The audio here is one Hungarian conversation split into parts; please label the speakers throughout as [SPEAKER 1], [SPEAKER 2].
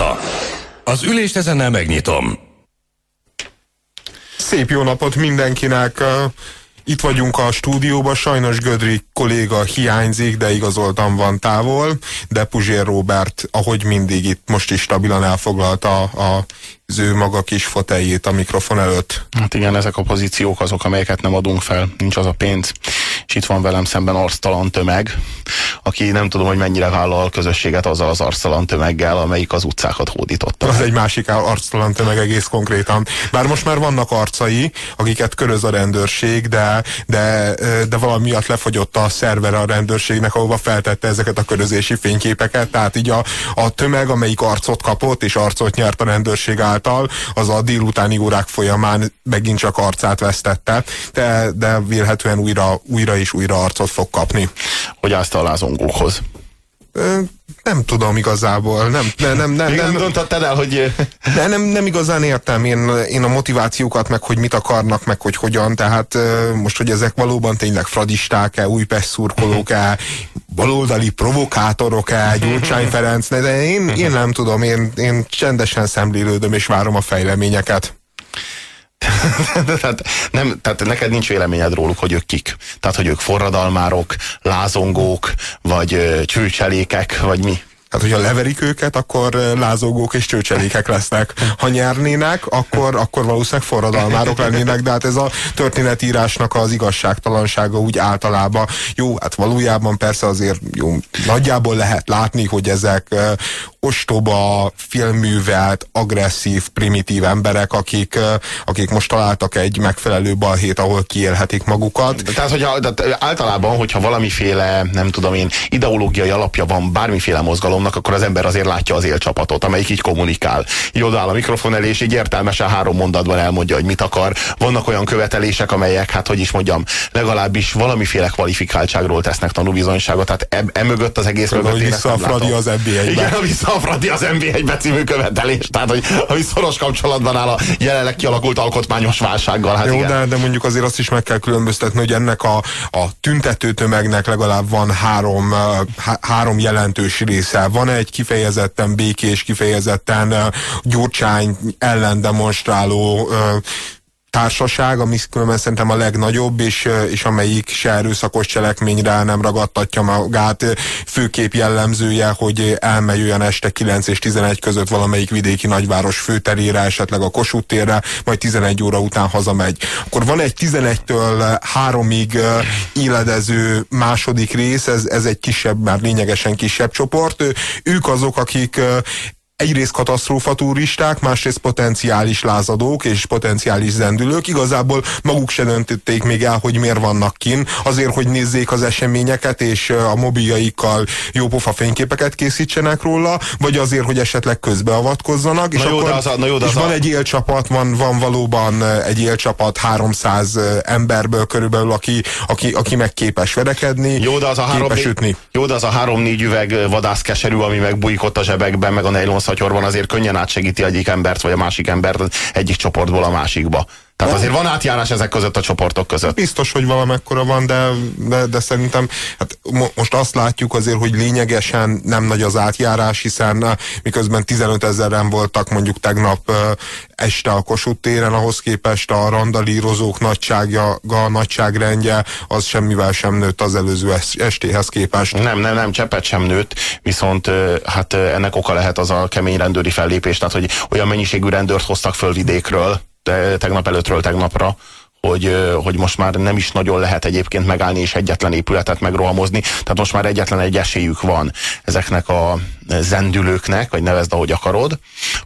[SPEAKER 1] megjárta. Az ülést ezennel megnyitom.
[SPEAKER 2] Szép jó napot mindenkinek! Itt vagyunk a stúdióban, sajnos Gödri kolléga hiányzik, de igazoltan van távol, de Puzsér Robert, ahogy mindig itt most is stabilan elfoglalta a, az ő maga kis foteljét a mikrofon előtt.
[SPEAKER 3] Hát igen, ezek a pozíciók azok, amelyeket nem adunk fel, nincs az a pénz. És itt van velem szemben arctalan tömeg, aki nem tudom, hogy mennyire vállal közösséget azzal az arctalan tömeggel, amelyik az utcákat hódította.
[SPEAKER 2] Az egy másik arctalan tömeg egész konkrétan. Bár most már vannak arcai, akiket köröz a rendőrség, de, de, de valami miatt lefogyott a szerver a rendőrségnek, ahova feltette ezeket a körözési fényképeket. Tehát így a, a tömeg, amelyik arcot kapott és arcot nyert a rendőrség által, az a délutáni órák folyamán megint csak arcát vesztette, de, de vélhetően újra, újra és újra arcot fog kapni.
[SPEAKER 3] Hogy azt a lázongókhoz?
[SPEAKER 2] Nem tudom igazából. Nem, nem, nem, nem,
[SPEAKER 3] nem, nem döntötted el, hogy...
[SPEAKER 2] De nem, nem igazán értem én, én a motivációkat, meg hogy mit akarnak, meg hogy hogyan. Tehát most, hogy ezek valóban tényleg fradisták-e, Újpest szurkolók-e, baloldali provokátorok-e, Gyurcsány Ferenc, de én, én nem tudom, én, én csendesen szemlélődöm és várom a fejleményeket.
[SPEAKER 3] tehát, nem, tehát neked nincs véleményed róluk, hogy ők kik. Tehát, hogy ők forradalmárok, lázongók, vagy csőcselékek, vagy mi?
[SPEAKER 2] Hát, hogyha leverik őket, akkor lázogók és csőcselékek lesznek. Ha nyernének, akkor, akkor valószínűleg forradalmárok lennének, de hát ez a történetírásnak az igazságtalansága úgy általában. Jó, hát valójában persze azért jó, nagyjából lehet látni, hogy ezek ostoba, filmművelt, agresszív, primitív emberek, akik, akik most találtak egy megfelelő balhét, ahol kiélhetik magukat.
[SPEAKER 3] Tehát, hogy általában, hogyha valamiféle, nem tudom én, ideológiai alapja van bármiféle mozgalomnak, akkor az ember azért látja az élcsapatot, amelyik így kommunikál. Így odaáll a mikrofon elé, és így értelmesen három mondatban elmondja, hogy mit akar. Vannak olyan követelések, amelyek, hát hogy is mondjam, legalábbis valamiféle kvalifikáltságról tesznek tanúbizonyságot. Tehát e, e mögött az egész
[SPEAKER 2] mögött. Hogy vissza a Fradi az NBA-be.
[SPEAKER 3] Igen, vissza a Fradi az NB1 című követelés, tehát hogy, hogy szoros kapcsolatban áll a jelenleg kialakult alkotmányos válsággal. Hát
[SPEAKER 2] Jó,
[SPEAKER 3] igen.
[SPEAKER 2] de, de mondjuk azért azt is meg kell különböztetni, hogy ennek a, a tüntető tömegnek legalább van három, há, három jelentős része. Van egy kifejezetten békés, kifejezetten Gyurcsány ellen demonstráló társaság, ami különben szerintem a legnagyobb, és, és amelyik se erőszakos cselekményre nem ragadtatja magát. Főkép jellemzője, hogy elmegy olyan este 9 és 11 között valamelyik vidéki nagyváros főterére, esetleg a Kossuth térre, majd 11 óra után hazamegy. Akkor van egy 11-től 3-ig éledező második rész, ez, ez egy kisebb, már lényegesen kisebb csoport. Ők azok, akik egyrészt katasztrófa turisták, másrészt potenciális lázadók és potenciális zendülők. Igazából maguk se döntötték még el, hogy miért vannak kin, azért, hogy nézzék az eseményeket, és a mobiljaikkal jópofa fényképeket készítsenek róla, vagy azért, hogy esetleg közbeavatkozzanak. És,
[SPEAKER 3] na jó,
[SPEAKER 2] akkor,
[SPEAKER 3] az a, na jó,
[SPEAKER 2] és van a... egy élcsapat, van, van valóban egy élcsapat 300 emberből körülbelül, aki, aki, aki meg képes verekedni,
[SPEAKER 3] jó, de az a három,
[SPEAKER 2] képes ütni.
[SPEAKER 3] Jó, de az a három-négy üveg vadászkeserű, ami meg bujkott a zsebekben, meg a nejlon szatyorban azért könnyen átsegíti egyik embert, vagy a másik embert egyik csoportból a másikba. Tehát azért van átjárás ezek között a csoportok között.
[SPEAKER 2] Biztos, hogy valamekkora van, de, de, de szerintem hát mo most azt látjuk azért, hogy lényegesen nem nagy az átjárás, hiszen miközben 15 ezeren voltak mondjuk tegnap este a Kossuth téren, ahhoz képest a randalírozók nagyságja, a nagyságrendje az semmivel sem nőtt az előző estéhez képest.
[SPEAKER 3] Nem, nem, nem, cseppet sem nőtt, viszont hát ennek oka lehet az a kemény rendőri fellépés, tehát hogy olyan mennyiségű rendőrt hoztak föl vidékről, tegnap előttről tegnapra, hogy, hogy most már nem is nagyon lehet egyébként megállni és egyetlen épületet megrohamozni, tehát most már egyetlen egy esélyük van ezeknek a zendülőknek, vagy nevezd ahogy akarod,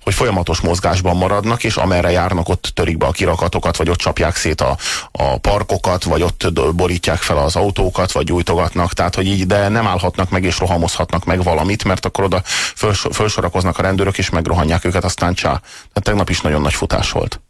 [SPEAKER 3] hogy folyamatos mozgásban maradnak, és amerre járnak, ott törik be a kirakatokat, vagy ott csapják szét a, a parkokat, vagy ott borítják fel az autókat, vagy gyújtogatnak, tehát hogy így, de nem állhatnak meg és rohamozhatnak meg valamit, mert akkor oda föls, fölsorakoznak a rendőrök, és megrohanják őket, aztán csá. Tehát tegnap is nagyon nagy futás volt.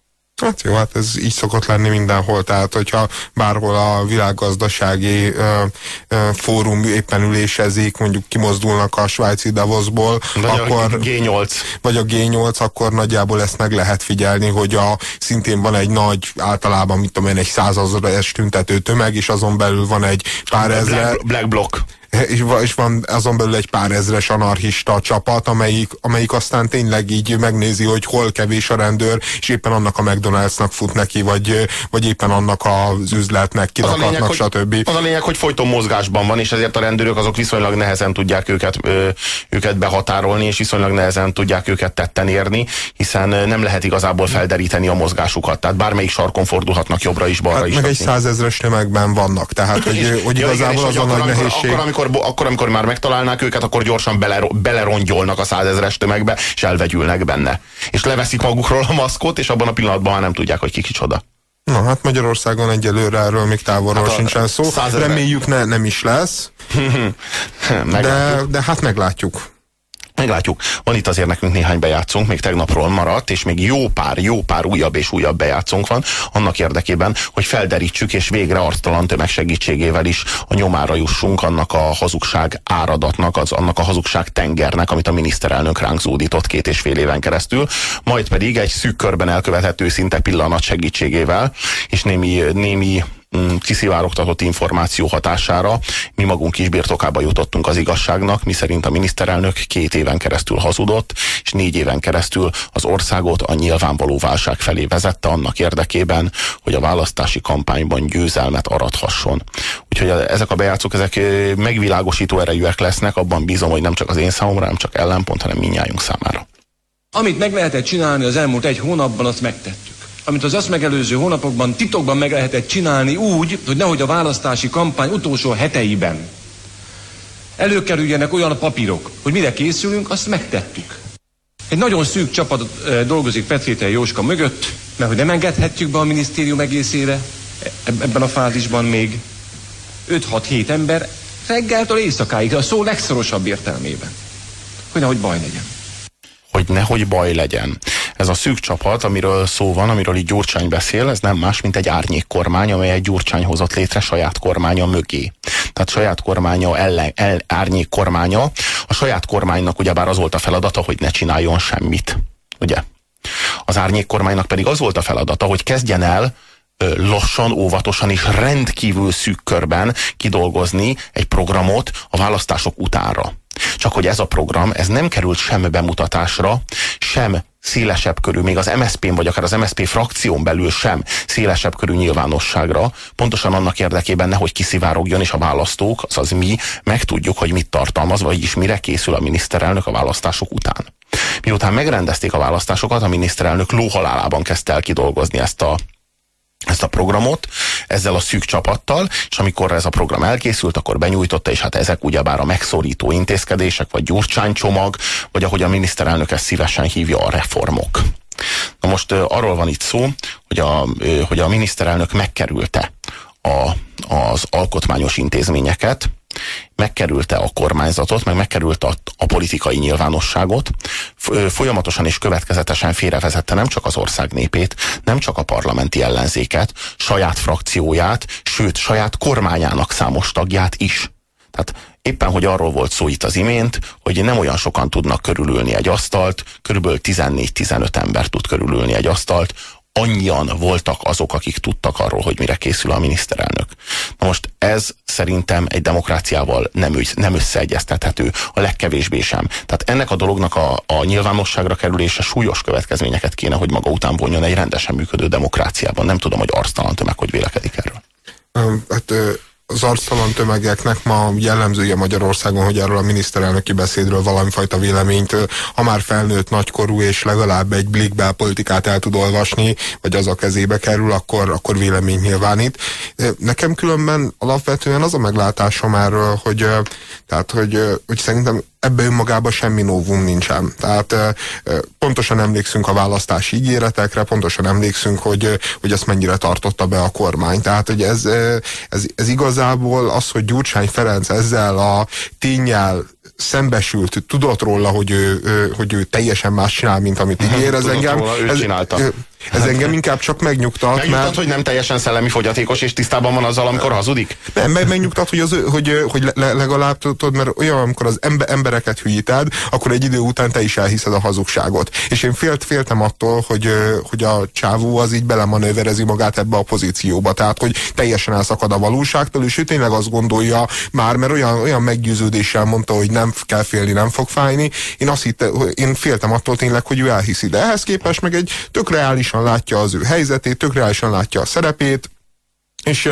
[SPEAKER 2] Hát jó, hát ez így szokott lenni mindenhol, tehát hogyha bárhol a világgazdasági ö, ö, fórum éppen ülésezik, mondjuk kimozdulnak a svájci Davosból,
[SPEAKER 3] vagy akkor, a G8.
[SPEAKER 2] Vagy a G8, akkor nagyjából ezt meg lehet figyelni, hogy a, szintén van egy nagy, általában, mit tudom én, egy százazeres tüntető tömeg, és azon belül van egy pár.
[SPEAKER 3] Black, Black Block
[SPEAKER 2] és, és van azon belül egy pár ezres anarchista csapat, amelyik, amelyik aztán tényleg így megnézi, hogy hol kevés a rendőr, és éppen annak a McDonald'snak fut neki, vagy, vagy éppen annak az üzletnek, kirakatnak, stb.
[SPEAKER 3] Az a lényeg, hogy folyton mozgásban van, és ezért a rendőrök azok viszonylag nehezen tudják őket, ö, őket behatárolni, és viszonylag nehezen tudják őket tetten érni, hiszen nem lehet igazából felderíteni a mozgásukat. Tehát bármelyik sarkon fordulhatnak jobbra is, balra hát is.
[SPEAKER 2] Meg egy százezres tömegben vannak, tehát hogy, és, hogy igazából ja, igen, az a nagy nehézség.
[SPEAKER 3] Akkor, amikor akkor, akkor, amikor már megtalálnák őket, akkor gyorsan bele, belerongyolnak a százezres tömegbe, és elvegyülnek benne. És leveszik magukról a maszkot, és abban a pillanatban már nem tudják, hogy ki kicsoda.
[SPEAKER 2] Na hát Magyarországon egyelőre erről még távolról hát sincsen szó. Reméljük ne, nem is lesz. de, de hát meglátjuk.
[SPEAKER 3] Meglátjuk. Van itt azért nekünk néhány bejátszunk, még tegnapról maradt, és még jó pár, jó pár újabb és újabb bejátszunk van, annak érdekében, hogy felderítsük, és végre arctalan tömeg segítségével is a nyomára jussunk annak a hazugság áradatnak, az annak a hazugság tengernek, amit a miniszterelnök ránk zúdított két és fél éven keresztül, majd pedig egy szűk körben elkövetett őszinte pillanat segítségével, és némi, némi kiszivárogtatott információ hatására mi magunk is birtokába jutottunk az igazságnak, mi szerint a miniszterelnök két éven keresztül hazudott, és négy éven keresztül az országot a nyilvánvaló válság felé vezette annak érdekében, hogy a választási kampányban győzelmet arathasson. Úgyhogy ezek a bejátszók, ezek megvilágosító erejűek lesznek, abban bízom, hogy nem csak az én számomra, nem csak ellenpont, hanem minnyájunk számára.
[SPEAKER 4] Amit meg lehetett csinálni az elmúlt egy hónapban, azt megtettük amit az azt megelőző hónapokban titokban meg lehetett csinálni úgy, hogy nehogy a választási kampány utolsó heteiben előkerüljenek olyan papírok, hogy mire készülünk, azt megtettük. Egy nagyon szűk csapat dolgozik Petrétel Jóska mögött, mert hogy nem engedhetjük be a minisztérium egészére ebben a fázisban még 5-6-7 ember reggeltől éjszakáig, a szó legszorosabb értelmében. Hogy nehogy baj legyen.
[SPEAKER 3] Hogy nehogy baj legyen ez a szűk csapat, amiről szó van, amiről így Gyurcsány beszél, ez nem más, mint egy árnyék kormány, amely egy Gyurcsány hozott létre saját kormánya mögé. Tehát saját kormánya, ellen, el, árnyék kormánya. A saját kormánynak ugyebár az volt a feladata, hogy ne csináljon semmit. Ugye? Az árnyék kormánynak pedig az volt a feladata, hogy kezdjen el lassan, óvatosan és rendkívül szűk körben kidolgozni egy programot a választások utánra. Csak hogy ez a program, ez nem került sem bemutatásra, sem szélesebb körű, még az MSZP-n vagy akár az MSZP frakción belül sem szélesebb körű nyilvánosságra, pontosan annak érdekében nehogy kiszivárogjon, és a választók, azaz mi megtudjuk, hogy mit tartalmaz, vagyis mire készül a miniszterelnök a választások után. Miután megrendezték a választásokat, a miniszterelnök lóhalálában kezdte el kidolgozni ezt a ezt a programot ezzel a szűk csapattal, és amikor ez a program elkészült, akkor benyújtotta, és hát ezek ugyebár a megszorító intézkedések, vagy gyurcsánycsomag, vagy ahogy a miniszterelnök ezt szívesen hívja, a reformok. Na most arról van itt szó, hogy a, hogy a miniszterelnök megkerülte a, az alkotmányos intézményeket, megkerülte a kormányzatot, meg megkerülte a, a politikai nyilvánosságot, folyamatosan és következetesen félrevezette nem csak az ország népét, nem csak a parlamenti ellenzéket, saját frakcióját, sőt, saját kormányának számos tagját is. Tehát éppen, hogy arról volt szó itt az imént, hogy nem olyan sokan tudnak körülülni egy asztalt, körülbelül 14-15 ember tud körülülni egy asztalt, annyian voltak azok, akik tudtak arról, hogy mire készül a miniszterelnök. Na most ez szerintem egy demokráciával nem, nem összeegyeztethető, a legkevésbé sem. Tehát ennek a dolognak a, a nyilvánosságra kerülése súlyos következményeket kéne, hogy maga után vonjon egy rendesen működő demokráciában. Nem tudom, hogy arctalan tömeg hogy vélekedik erről.
[SPEAKER 2] Hát az arctalan tömegeknek ma jellemzője Magyarországon, hogy erről a miniszterelnöki beszédről valamifajta véleményt, ha már felnőtt nagykorú és legalább egy blikbel politikát el tud olvasni, vagy az a kezébe kerül, akkor, akkor véleményt nyilvánít. Nekem különben alapvetően az a meglátásom erről, hogy, tehát, hogy, hogy szerintem ebbe önmagában semmi novum nincsen. Tehát pontosan emlékszünk a választási ígéretekre, pontosan emlékszünk, hogy, hogy ezt mennyire tartotta be a kormány. Tehát, hogy ez, ez, ez igazából az, hogy Gyurcsány Ferenc ezzel a tényel szembesült, tudott róla, hogy ő, hogy ő teljesen más csinál, mint amit ígér, ez engem...
[SPEAKER 3] Róla,
[SPEAKER 2] ez,
[SPEAKER 3] csinálta.
[SPEAKER 2] Ez engem inkább csak megnyugtat.
[SPEAKER 3] Megnyugtat,
[SPEAKER 2] mert...
[SPEAKER 3] hogy nem teljesen szellemi fogyatékos, és tisztában van azzal, amikor hazudik?
[SPEAKER 2] Nem, meg megnyugtat, hogy, az, hogy, hogy le, legalább tudod, mert olyan, amikor az ember, embereket hülyíted, akkor egy idő után te is elhiszed a hazugságot. És én félt, féltem attól, hogy, hogy a csávó az így belemanőverezi magát ebbe a pozícióba. Tehát, hogy teljesen elszakad a valóságtól, és ő tényleg azt gondolja már, mert olyan, olyan meggyőződéssel mondta, hogy nem kell félni, nem fog fájni. Én azt hitte, én féltem attól tényleg, hogy ő elhiszi. De ehhez képest meg egy tök reális reálisan látja az ő helyzetét, tök reálisan látja a szerepét, és,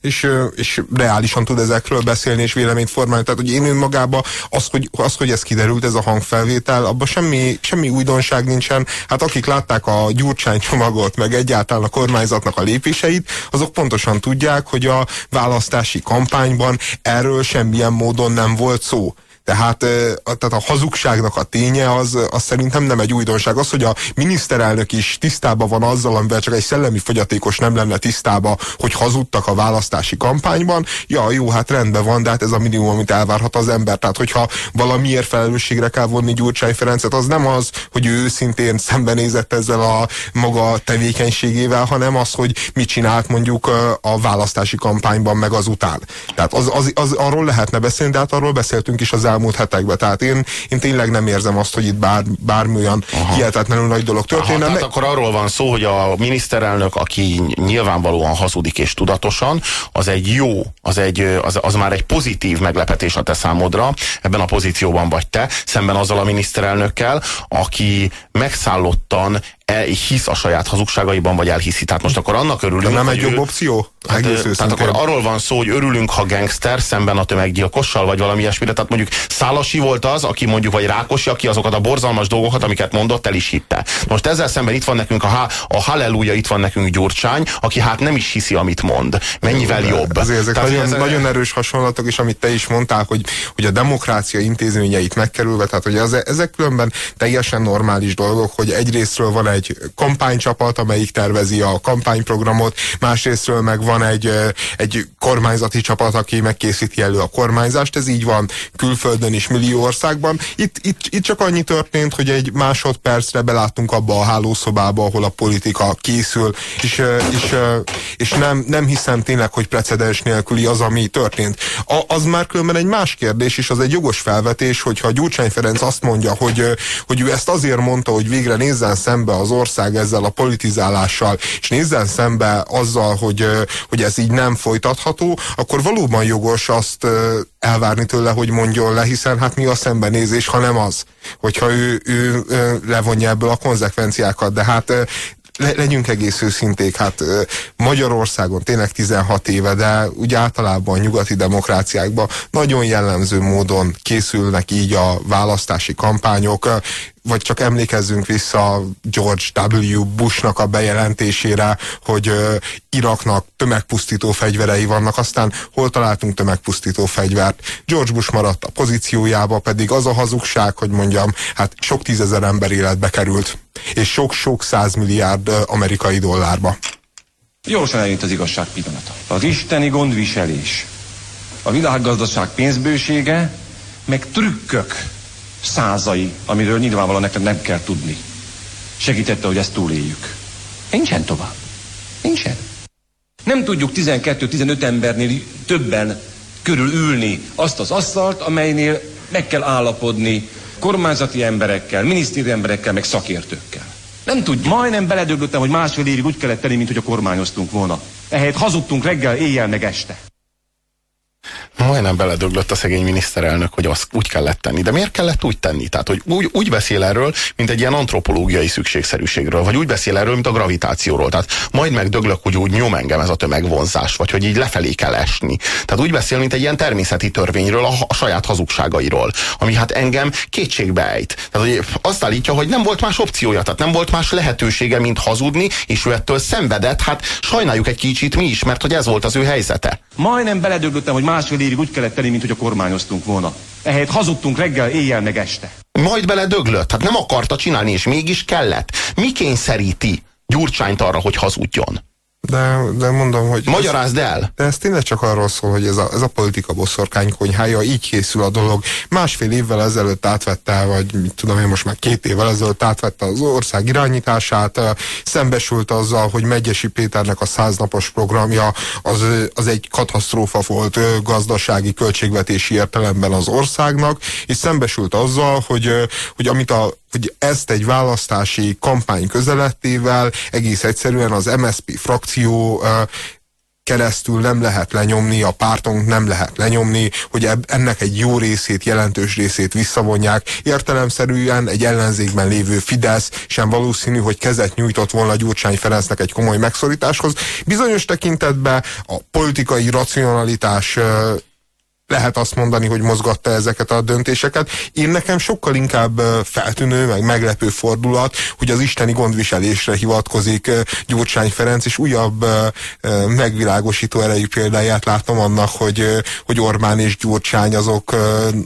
[SPEAKER 2] és, és reálisan tud ezekről beszélni és véleményt formálni. Tehát, hogy én önmagában az, hogy, az, hogy ez kiderült, ez a hangfelvétel, abban semmi, semmi újdonság nincsen. Hát akik látták a Gyurcsány csomagot, meg egyáltalán a kormányzatnak a lépéseit, azok pontosan tudják, hogy a választási kampányban erről semmilyen módon nem volt szó. Tehát, tehát a hazugságnak a ténye az, az szerintem nem egy újdonság. Az, hogy a miniszterelnök is tisztában van azzal, amivel csak egy szellemi fogyatékos nem lenne tisztába, hogy hazudtak a választási kampányban, ja, jó, hát rendben van, de hát ez a minimum, amit elvárhat az ember. Tehát, hogyha valamiért felelősségre kell vonni Gyurcsány Ferencet, az nem az, hogy ő őszintén szembenézett ezzel a maga tevékenységével, hanem az, hogy mit csinált mondjuk a választási kampányban, meg azután. Tehát az, az, az, arról lehetne beszélni, de hát arról beszéltünk is az elmúlt hetekben. Tehát én, én tényleg nem érzem azt, hogy itt bár, bármi olyan Aha. hihetetlenül nagy dolog történne. Aha,
[SPEAKER 3] tehát akkor arról van szó, hogy a miniszterelnök, aki nyilvánvalóan hazudik és tudatosan, az egy jó, az, egy, az, az már egy pozitív meglepetés a te számodra, ebben a pozícióban vagy te, szemben azzal a miniszterelnökkel, aki megszállottan hisz a saját hazugságaiban, vagy elhiszi. Tehát most akkor annak örülünk.
[SPEAKER 2] De nem egy jobb opció?
[SPEAKER 3] Hát, tehát akkor arról van szó, hogy örülünk, ha gangster szemben a tömeggyilkossal, vagy valami ilyesmire. Tehát mondjuk Szálasi volt az, aki mondjuk, vagy Rákosi, aki azokat a borzalmas dolgokat, amiket mondott, el is hitte. Most ezzel szemben itt van nekünk a, a halleluja, itt van nekünk Gyurcsány, aki hát nem is hiszi, amit mond. Mennyivel Jó, jobb.
[SPEAKER 2] Ezért ezek tehát nagyon, ez, nagyon erős hasonlatok, és amit te is mondtál, hogy, hogy a demokrácia intézményeit megkerülve, tehát hogy ezek különben teljesen normális dolgok, hogy egyrésztről van egy kampánycsapat, amelyik tervezi a kampányprogramot, másrésztről meg van egy, egy kormányzati csapat, aki megkészíti elő a kormányzást, ez így van külföldön is, millió országban. Itt, itt, itt csak annyi történt, hogy egy másodpercre beláttunk abba a hálószobába, ahol a politika készül, és, és, és nem, nem hiszem tényleg, hogy precedens nélküli az, ami történt. A, az már különben egy más kérdés, és az egy jogos felvetés, hogyha Gyurcsány Ferenc azt mondja, hogy, hogy ő ezt azért mondta, hogy végre nézzen szembe az ország ezzel a politizálással, és nézzen szembe azzal, hogy, hogy ez így nem folytatható, akkor valóban jogos azt elvárni tőle, hogy mondjon le, hiszen hát mi a szembenézés, ha nem az, hogyha ő, ő, ő levonja ebből a konzekvenciákat, de hát le, legyünk egész őszinték, hát Magyarországon tényleg 16 éve, de úgy általában nyugati demokráciákban nagyon jellemző módon készülnek így a választási kampányok, vagy csak emlékezzünk vissza George W. Bushnak a bejelentésére, hogy uh, Iraknak tömegpusztító fegyverei vannak, aztán hol találtunk tömegpusztító fegyvert. George Bush maradt a pozíciójába, pedig az a hazugság, hogy mondjam, hát sok tízezer ember életbe került, és sok-sok százmilliárd amerikai dollárba.
[SPEAKER 4] Gyorsan eljött az igazság pillanata. Az isteni gondviselés, a világgazdaság pénzbősége, meg trükkök, százai, amiről nyilvánvalóan neked nem kell tudni. Segítette, hogy ezt túléljük. Nincsen tovább. Nincsen. Nem tudjuk 12-15 embernél többen körül ülni azt az asztalt, amelynél meg kell állapodni kormányzati emberekkel, minisztéri emberekkel, meg szakértőkkel. Nem tudjuk. Majdnem beledöglöttem, hogy másfél évig úgy kellett tenni, mint hogy a kormányoztunk volna. Ehelyett hazudtunk reggel, éjjel, meg este.
[SPEAKER 3] Majdnem beledöglött a szegény miniszterelnök, hogy azt úgy kellett tenni. De miért kellett úgy tenni? Tehát, hogy úgy, úgy beszél erről, mint egy ilyen antropológiai szükségszerűségről, vagy úgy beszél erről, mint a gravitációról. Tehát majd megdöglök, hogy úgy nyom engem ez a tömegvonzás, vagy hogy így lefelé kell esni. Tehát úgy beszél, mint egy ilyen természeti törvényről, a, a saját hazugságairól, ami hát engem kétségbe ejt. Tehát, hogy azt állítja, hogy nem volt más opciója, tehát nem volt más lehetősége, mint hazudni, és ő ettől szenvedett. Hát sajnáljuk egy kicsit mi is, mert hogy ez volt az ő helyzete.
[SPEAKER 4] Majdnem beledöglöttem, hogy másfél évig úgy kellett tenni, mint hogy a kormányoztunk volna. Ehelyett hazudtunk reggel, éjjel meg este.
[SPEAKER 3] Majd beledöglött, hát nem akarta csinálni, és mégis kellett. Mi kényszeríti Gyurcsányt arra, hogy hazudjon?
[SPEAKER 2] De, de mondom, hogy...
[SPEAKER 3] Magyarázd el!
[SPEAKER 2] De ez tényleg csak arról szól, hogy ez a, ez a politika boszorkány konyhája, így készül a dolog. Másfél évvel ezelőtt átvette, vagy mit tudom én most már két évvel ezelőtt átvette az ország irányítását, szembesült azzal, hogy Megyesi Péternek a száznapos programja az, az egy katasztrófa volt gazdasági, költségvetési értelemben az országnak, és szembesült azzal, hogy, hogy amit a hogy ezt egy választási kampány közelettével egész egyszerűen az MSP frakció keresztül nem lehet lenyomni, a pártunk nem lehet lenyomni, hogy ennek egy jó részét, jelentős részét visszavonják. Értelemszerűen egy ellenzékben lévő Fidesz sem valószínű, hogy kezet nyújtott volna Gyurcsány Ferencnek egy komoly megszorításhoz. Bizonyos tekintetben a politikai racionalitás lehet azt mondani, hogy mozgatta ezeket a döntéseket. Én nekem sokkal inkább feltűnő, meg meglepő fordulat, hogy az isteni gondviselésre hivatkozik Gyurcsány Ferenc, és újabb megvilágosító erejű példáját látom annak, hogy, hogy Orbán és Gyurcsány azok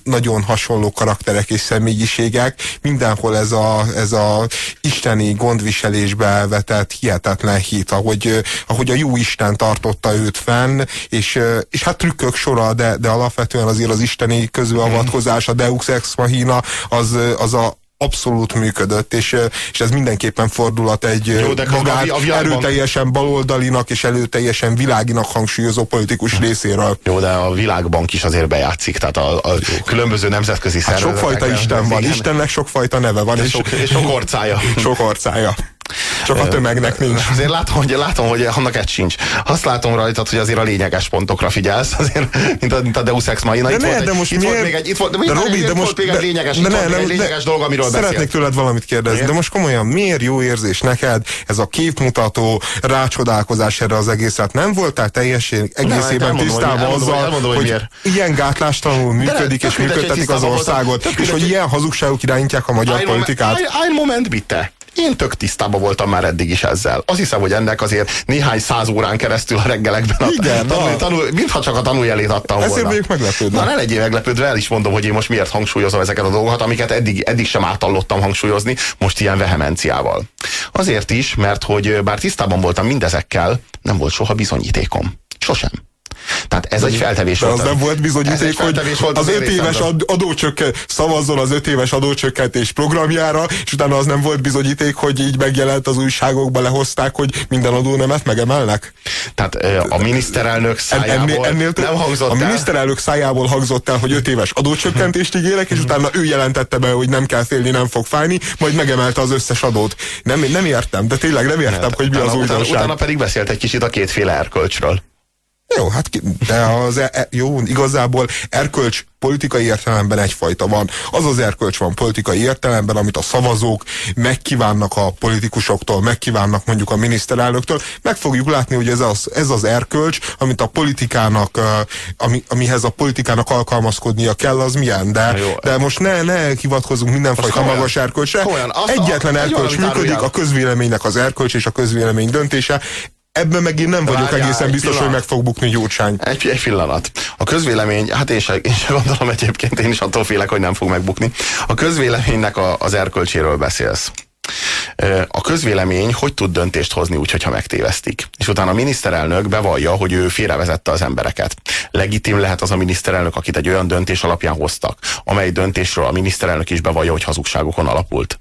[SPEAKER 2] nagyon hasonló karakterek és személyiségek. Mindenhol ez a, ez a isteni gondviselésbe vetett hihetetlen hit, ahogy, ahogy a jó Isten tartotta őt fenn, és, és hát trükkök sora, de, de alap alapvetően azért az isteni közbeavatkozás, a Deux Ex Machina, az, az a abszolút működött, és, és ez mindenképpen fordulat egy Jó, de magát a, a erőteljesen baloldalinak és előteljesen világinak hangsúlyozó politikus részéről.
[SPEAKER 3] Jó, de a világbank is azért bejátszik, tehát a, a különböző nemzetközi hát.
[SPEAKER 2] Sokfajta Isten van, Istennek sokfajta neve van.
[SPEAKER 3] És, sok, és sok orcája.
[SPEAKER 2] Sok orcája. Csak a tömegnek nincs.
[SPEAKER 3] Azért látom, hogy, látom, hogy annak egy sincs. Azt látom rajtad, hogy azért a lényeges pontokra figyelsz, azért, mint a, mint a Deus Ex Machina.
[SPEAKER 2] Itt, de volt, ne, de most itt
[SPEAKER 3] volt még egy, itt volt, de, de, Robi, de most, még egy lényeges, de, ne, egy lényeges dolog, amiről
[SPEAKER 2] Szeretnék beszélt. tőled valamit kérdezni, miért? de most komolyan, miért jó érzés neked ez a képmutató rácsodálkozás erre az egészet? Nem voltál teljesen egészében tisztában azzal, hogy ilyen gátlástalanul működik és működtetik az országot, és hogy ilyen hazugságok irányítják a magyar politikát.
[SPEAKER 3] Ein Moment bitte. Én tök tisztában voltam már eddig is ezzel. Azt hiszem, hogy ennek azért néhány száz órán keresztül a reggelekben a
[SPEAKER 2] Igen,
[SPEAKER 3] tanul, tanul, mintha csak a tanuljelét adtam
[SPEAKER 2] volna. Ezért meglepődve.
[SPEAKER 3] Na, ne legyél meglepődve, el is mondom, hogy én most miért hangsúlyozom ezeket a dolgokat, amiket eddig, eddig sem átallottam hangsúlyozni, most ilyen vehemenciával. Azért is, mert hogy bár tisztában voltam mindezekkel, nem volt soha bizonyítékom. Sosem. Tehát ez egy feltevés
[SPEAKER 2] De volt. az nem volt bizonyíték, hogy volt az, az öt éves adócsökkent, szavazzon az öt éves adócsökkentés programjára, és utána az nem volt bizonyíték, hogy így megjelent az újságokba, lehozták, hogy minden adónemet megemelnek.
[SPEAKER 3] Tehát a miniszterelnök szájából ennél, ennél nem hangzott
[SPEAKER 2] A miniszterelnök szájából hangzott el, hogy öt éves adócsökkentést ígérek, és utána ő jelentette be, hogy nem kell félni, nem fog fájni, majd megemelte az összes adót. Nem, nem értem, de tényleg nem értem, hogy mi az újdonság.
[SPEAKER 3] Utána, utána pedig beszélt egy kicsit a kétféle erkölcsről.
[SPEAKER 2] Jó, hát de az e, e, jó, igazából erkölcs politikai értelemben egyfajta van. Az az erkölcs van politikai értelemben, amit a szavazók megkívánnak a politikusoktól, megkívánnak mondjuk a miniszterelnöktől. Meg fogjuk látni, hogy ez az, ez az erkölcs, amit a politikának, ami, amihez a politikának alkalmazkodnia kell, az milyen. De, jó, de most ne, ne hivatkozunk mindenfajta magas erkölcsre. Egyetlen erkölcs működik, a közvéleménynek az erkölcs és a közvélemény döntése ebben megint nem vagyok Várjál, egészen biztos, pillanat. hogy meg fog bukni Gyurcsány.
[SPEAKER 3] Egy, egy pillanat. A közvélemény, hát én sem, én sem gondolom egyébként, én is attól félek, hogy nem fog megbukni. A közvéleménynek a, az erkölcséről beszélsz. A közvélemény hogy tud döntést hozni úgy, hogyha megtévesztik? És utána a miniszterelnök bevallja, hogy ő félrevezette az embereket. Legitim lehet az a miniszterelnök, akit egy olyan döntés alapján hoztak, amely döntésről a miniszterelnök is bevallja, hogy hazugságokon alapult.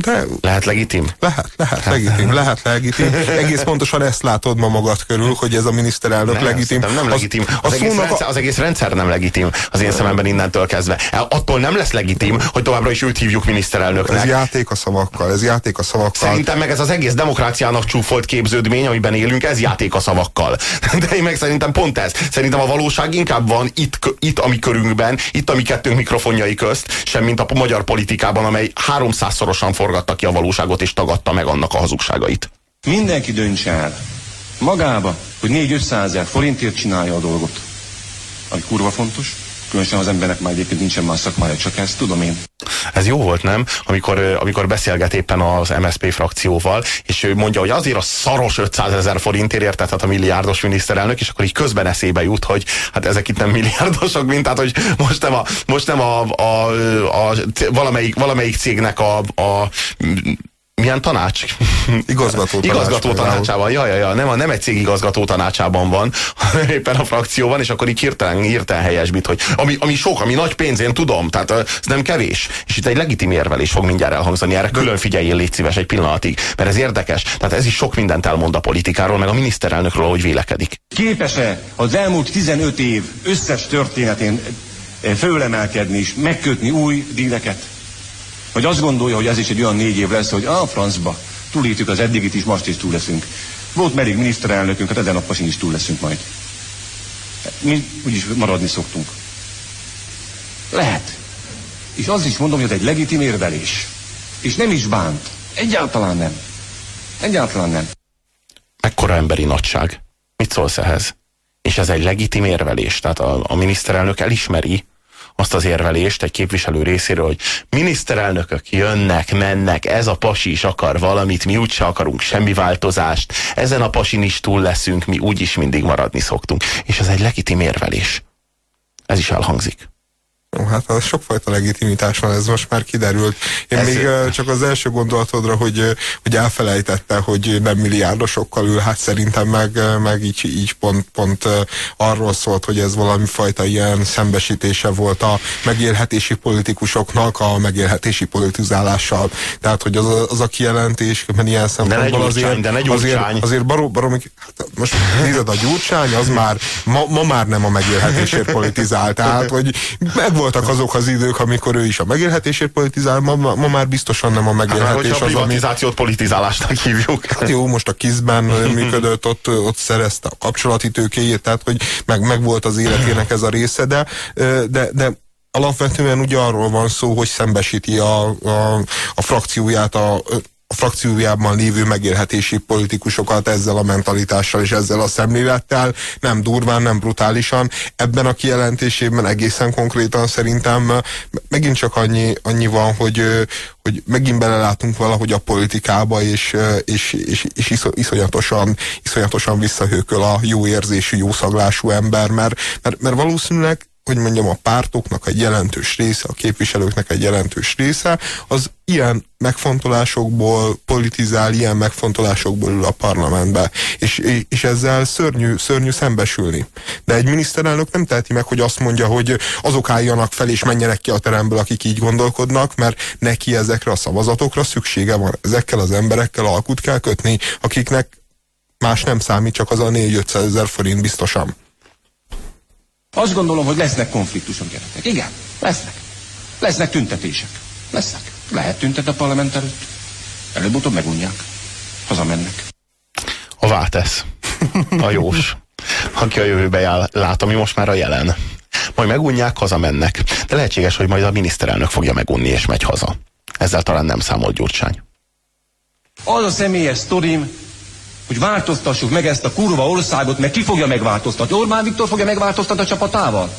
[SPEAKER 2] De
[SPEAKER 3] Lehet legitim?
[SPEAKER 2] lehet, lehet legitim, lehet legitim. Egész pontosan ezt látod ma magad körül, hogy ez a miniszterelnök
[SPEAKER 3] Nem,
[SPEAKER 2] legitim.
[SPEAKER 3] Nem, nem legitim. Az,
[SPEAKER 2] az,
[SPEAKER 3] az, egész rendszer, az egész rendszer nem legitim az én szememben innentől kezdve. El- Attól nem lesz legitim, hogy továbbra is őt hívjuk
[SPEAKER 2] ez
[SPEAKER 3] miniszterelnöknek.
[SPEAKER 2] játék a szavakkal, ez játék a szavakkal.
[SPEAKER 3] Szerintem meg ez az egész demokráciának csúfolt képződmény, amiben élünk, ez játék a szavakkal. De én meg szerintem pont ez. Szerintem a valóság inkább van itt, itt a mi körünkben, itt a mi kettőnk mikrofonjai közt, sem mint a magyar politikában, amely háromszázszorosan forgatta ki a valóságot és tagadta meg annak a hazugságait.
[SPEAKER 4] Mindenki döntse el magába, hogy 4-500 ezer forintért csinálja a dolgot. Ami kurva fontos. Különösen az embernek már egyébként nincsen más szakmája, csak ezt tudom én.
[SPEAKER 3] Ez jó volt, nem? Amikor, amikor beszélget éppen az MSP frakcióval, és ő mondja, hogy azért a szaros 500 ezer forintért értetett a milliárdos miniszterelnök, és akkor így közben eszébe jut, hogy hát ezek itt nem milliárdosok, mint tehát, hogy most nem a, most nem a, a, a, c- valamelyik, valamelyik cégnek a, a milyen tanács?
[SPEAKER 2] Igazgató
[SPEAKER 3] Igazgató tanácsában. Ja, ja, ja. Nem, a, nem egy cég igazgató tanácsában van, hanem éppen a frakcióban, és akkor így hirtelen, hirtelen helyesbít, hogy ami, ami sok, ami nagy pénz, én tudom, tehát ez nem kevés. És itt egy legitim érvelés fog mindjárt elhangzani, erre külön figyeljél, légy szíves egy pillanatig, mert ez érdekes. Tehát ez is sok mindent elmond a politikáról, meg a miniszterelnökről, hogy vélekedik.
[SPEAKER 4] Képes-e az elmúlt 15 év összes történetén fölemelkedni és megkötni új díleket? Vagy azt gondolja, hogy ez is egy olyan négy év lesz, hogy a francba, túlítjuk az eddigit is, most is túl leszünk. Volt meddig miniszterelnökünk, hát ezen a pasin is túl leszünk majd. Mi úgyis maradni szoktunk. Lehet. És azt is mondom, hogy ez egy legitim érvelés. És nem is bánt. Egyáltalán nem. Egyáltalán nem.
[SPEAKER 3] Mekkora emberi nagyság? Mit szólsz ehhez? És ez egy legitim érvelés. Tehát a, a miniszterelnök elismeri azt az érvelést egy képviselő részéről, hogy miniszterelnökök jönnek, mennek, ez a pasi is akar valamit, mi úgyse akarunk semmi változást, ezen a pasin is túl leszünk, mi úgyis mindig maradni szoktunk. És ez egy legitim érvelés. Ez is elhangzik.
[SPEAKER 2] Jó, hát sokfajta legitimitás van, ez most már kiderült. Én
[SPEAKER 3] Ez-
[SPEAKER 2] még ö, csak az első gondolatodra, hogy, hogy elfelejtette, hogy nem milliárdosokkal ül, hát szerintem meg, meg így, így pont, pont arról szólt, hogy ez valami fajta ilyen szembesítése volt a megélhetési politikusoknak a megélhetési politizálással. Tehát, hogy az a, az a kijelentés, mert ilyen szempontból azért,
[SPEAKER 3] de ne
[SPEAKER 2] azért, azért barom, barom, hát most nézed a gyurcsány, az már ma, ma már nem a megélhetésért politizál. Tehát, hogy megvoltak azok az idők, amikor ő is a megélhetésért politizál, ma, ma, már biztosan nem a
[SPEAKER 3] Hát,
[SPEAKER 2] megélhetés
[SPEAKER 3] a
[SPEAKER 2] az, ami...
[SPEAKER 3] privatizációt politizálásnak hívjuk.
[SPEAKER 2] Hát jó, most a kizben működött, ott, ott szerezte a kapcsolati tőkéjét, tehát hogy meg, meg volt az életének ez a része, de, de, de alapvetően ugye arról van szó, hogy szembesíti a, a, a frakcióját a a frakciójában lévő megélhetési politikusokat ezzel a mentalitással és ezzel a szemlélettel, nem durván, nem brutálisan. Ebben a kijelentésében egészen konkrétan szerintem megint csak annyi, annyi van, hogy, hogy megint belelátunk valahogy a politikába, és, és, és, és iszо, iszonyatosan, iszonyatosan visszahőköl a jó érzésű, jó szaglású ember, mert, mert, mert valószínűleg hogy mondjam, a pártoknak egy jelentős része, a képviselőknek egy jelentős része, az ilyen megfontolásokból politizál, ilyen megfontolásokból ül a parlamentbe. És, és ezzel szörnyű, szörnyű szembesülni. De egy miniszterelnök nem teheti meg, hogy azt mondja, hogy azok álljanak fel és menjenek ki a teremből, akik így gondolkodnak, mert neki ezekre a szavazatokra szüksége van. Ezekkel az emberekkel alkut kell kötni, akiknek más nem számít, csak az a 4-500 ezer forint biztosan.
[SPEAKER 4] Azt gondolom, hogy lesznek konfliktusok, gyerekek. Igen, lesznek. Lesznek tüntetések. Lesznek. Lehet tüntet a parlament előtt. Előbb-utóbb megunják. Hazamennek.
[SPEAKER 3] A Vátesz. A Jós. Aki a jövőbe jár, lát, ami most már a jelen. Majd megunják, hazamennek. De lehetséges, hogy majd a miniszterelnök fogja megunni és megy haza. Ezzel talán nem számolt Gyurcsány.
[SPEAKER 4] Az a személyes sztorim, hogy változtassuk meg ezt a kurva országot, mert ki fogja megváltoztatni? Orbán Viktor fogja megváltoztatni a csapatával?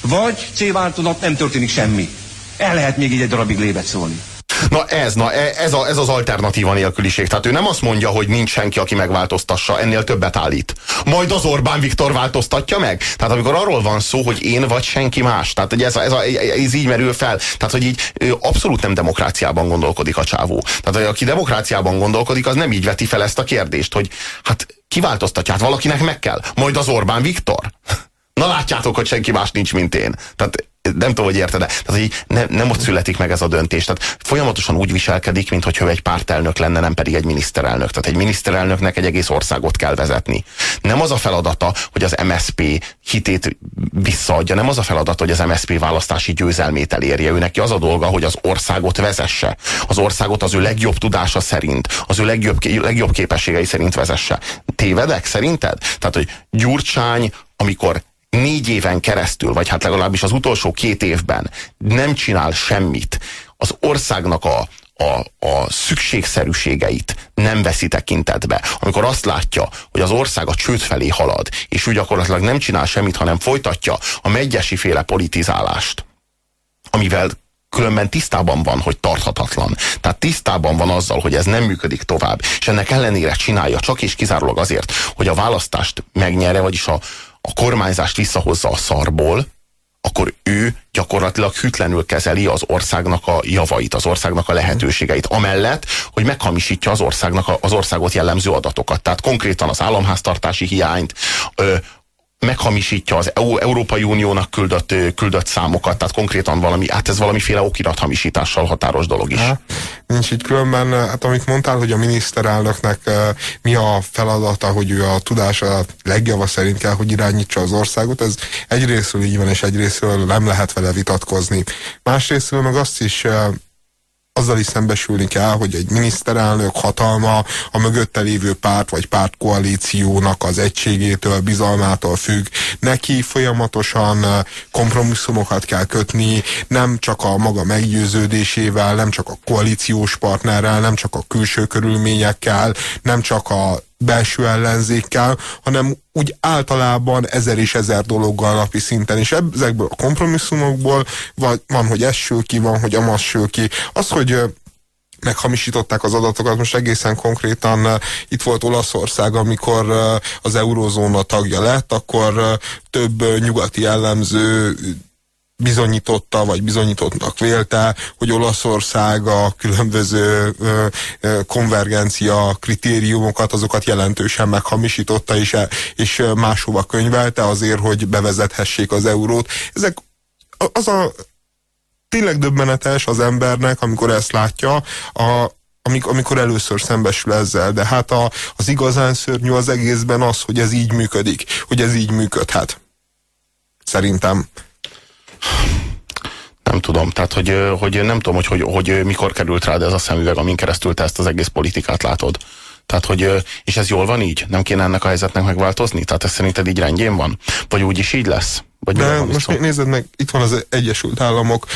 [SPEAKER 4] Vagy C változat nem történik semmi. El lehet még így egy darabig lévet szólni.
[SPEAKER 3] Na ez, na e- ez, a, ez az alternatíva nélküliség. Tehát ő nem azt mondja, hogy nincs senki, aki megváltoztassa, ennél többet állít. Majd az Orbán Viktor változtatja meg? Tehát amikor arról van szó, hogy én vagy senki más, tehát hogy ez, ez, a, ez így merül fel, tehát hogy így abszolút nem demokráciában gondolkodik a csávó. Tehát hogy aki demokráciában gondolkodik, az nem így veti fel ezt a kérdést, hogy hát ki változtatja? Hát valakinek meg kell. Majd az Orbán Viktor? Na látjátok, hogy senki más nincs, mint én. Tehát nem tudom, hogy érted, de tehát, hogy ne, nem ott születik meg ez a döntés. Tehát folyamatosan úgy viselkedik, mintha egy pártelnök lenne, nem pedig egy miniszterelnök. Tehát egy miniszterelnöknek egy egész országot kell vezetni. Nem az a feladata, hogy az MSP hitét visszaadja, nem az a feladata, hogy az MSP választási győzelmét elérje. Ő neki az a dolga, hogy az országot vezesse. Az országot az ő legjobb tudása szerint, az ő legjobb, legjobb képességei szerint vezesse. Tévedek szerinted? Tehát, hogy Gyurcsány, amikor négy éven keresztül, vagy hát legalábbis az utolsó két évben nem csinál semmit, az országnak a, a, a szükségszerűségeit nem veszi tekintetbe. Amikor azt látja, hogy az ország a csőd felé halad, és úgy gyakorlatilag nem csinál semmit, hanem folytatja a megyesi féle politizálást, amivel különben tisztában van, hogy tarthatatlan. Tehát tisztában van azzal, hogy ez nem működik tovább, és ennek ellenére csinálja csak és kizárólag azért, hogy a választást megnyere, vagyis a, a kormányzást visszahozza a szarból, akkor ő gyakorlatilag hűtlenül kezeli az országnak a javait, az országnak a lehetőségeit. Amellett, hogy meghamisítja az országnak a, az országot jellemző adatokat. Tehát konkrétan az államháztartási hiányt, meghamisítja az Európai Uniónak küldött, küldött számokat, tehát konkrétan valami, hát ez valamiféle okirathamisítással határos dolog is.
[SPEAKER 2] Há, nincs itt különben, hát amit mondtál, hogy a miniszterelnöknek mi a feladata, hogy ő a tudása legjava szerint kell, hogy irányítsa az országot, ez egyrésztről így van, és egyrésztről nem lehet vele vitatkozni. Másrésztről meg azt is azzal is szembesülni kell, hogy egy miniszterelnök hatalma a mögötte lévő párt vagy pártkoalíciónak az egységétől, bizalmától függ. Neki folyamatosan kompromisszumokat kell kötni, nem csak a maga meggyőződésével, nem csak a koalíciós partnerrel, nem csak a külső körülményekkel, nem csak a belső ellenzékkel, hanem úgy általában ezer és ezer dologgal napi szinten, és ezekből a kompromisszumokból vagy van, hogy ez sül ki, van, hogy amaz sül ki. Az, hogy meghamisították az adatokat. Most egészen konkrétan itt volt Olaszország, amikor az eurózóna tagja lett, akkor több nyugati jellemző bizonyította, vagy bizonyítottnak vélte, hogy Olaszország a különböző ö, ö, konvergencia kritériumokat, azokat jelentősen meghamisította, és, e, és máshova könyvelte azért, hogy bevezethessék az eurót. Ezek az a tényleg döbbenetes az embernek, amikor ezt látja, a, amikor, amikor először szembesül ezzel, de hát a, az igazán szörnyű az egészben az, hogy ez így működik, hogy ez így működhet. Szerintem.
[SPEAKER 3] Nem tudom, tehát hogy, hogy nem tudom, hogy, hogy, hogy mikor került rád ez a szemüveg, amin keresztül te ezt az egész politikát látod. Tehát, hogy, és ez jól van így? Nem kéne ennek a helyzetnek megváltozni? Tehát ez szerinted így rendjén van? Vagy úgy is így lesz? Vagy
[SPEAKER 2] De most szó? nézed meg, itt van az Egyesült Államok.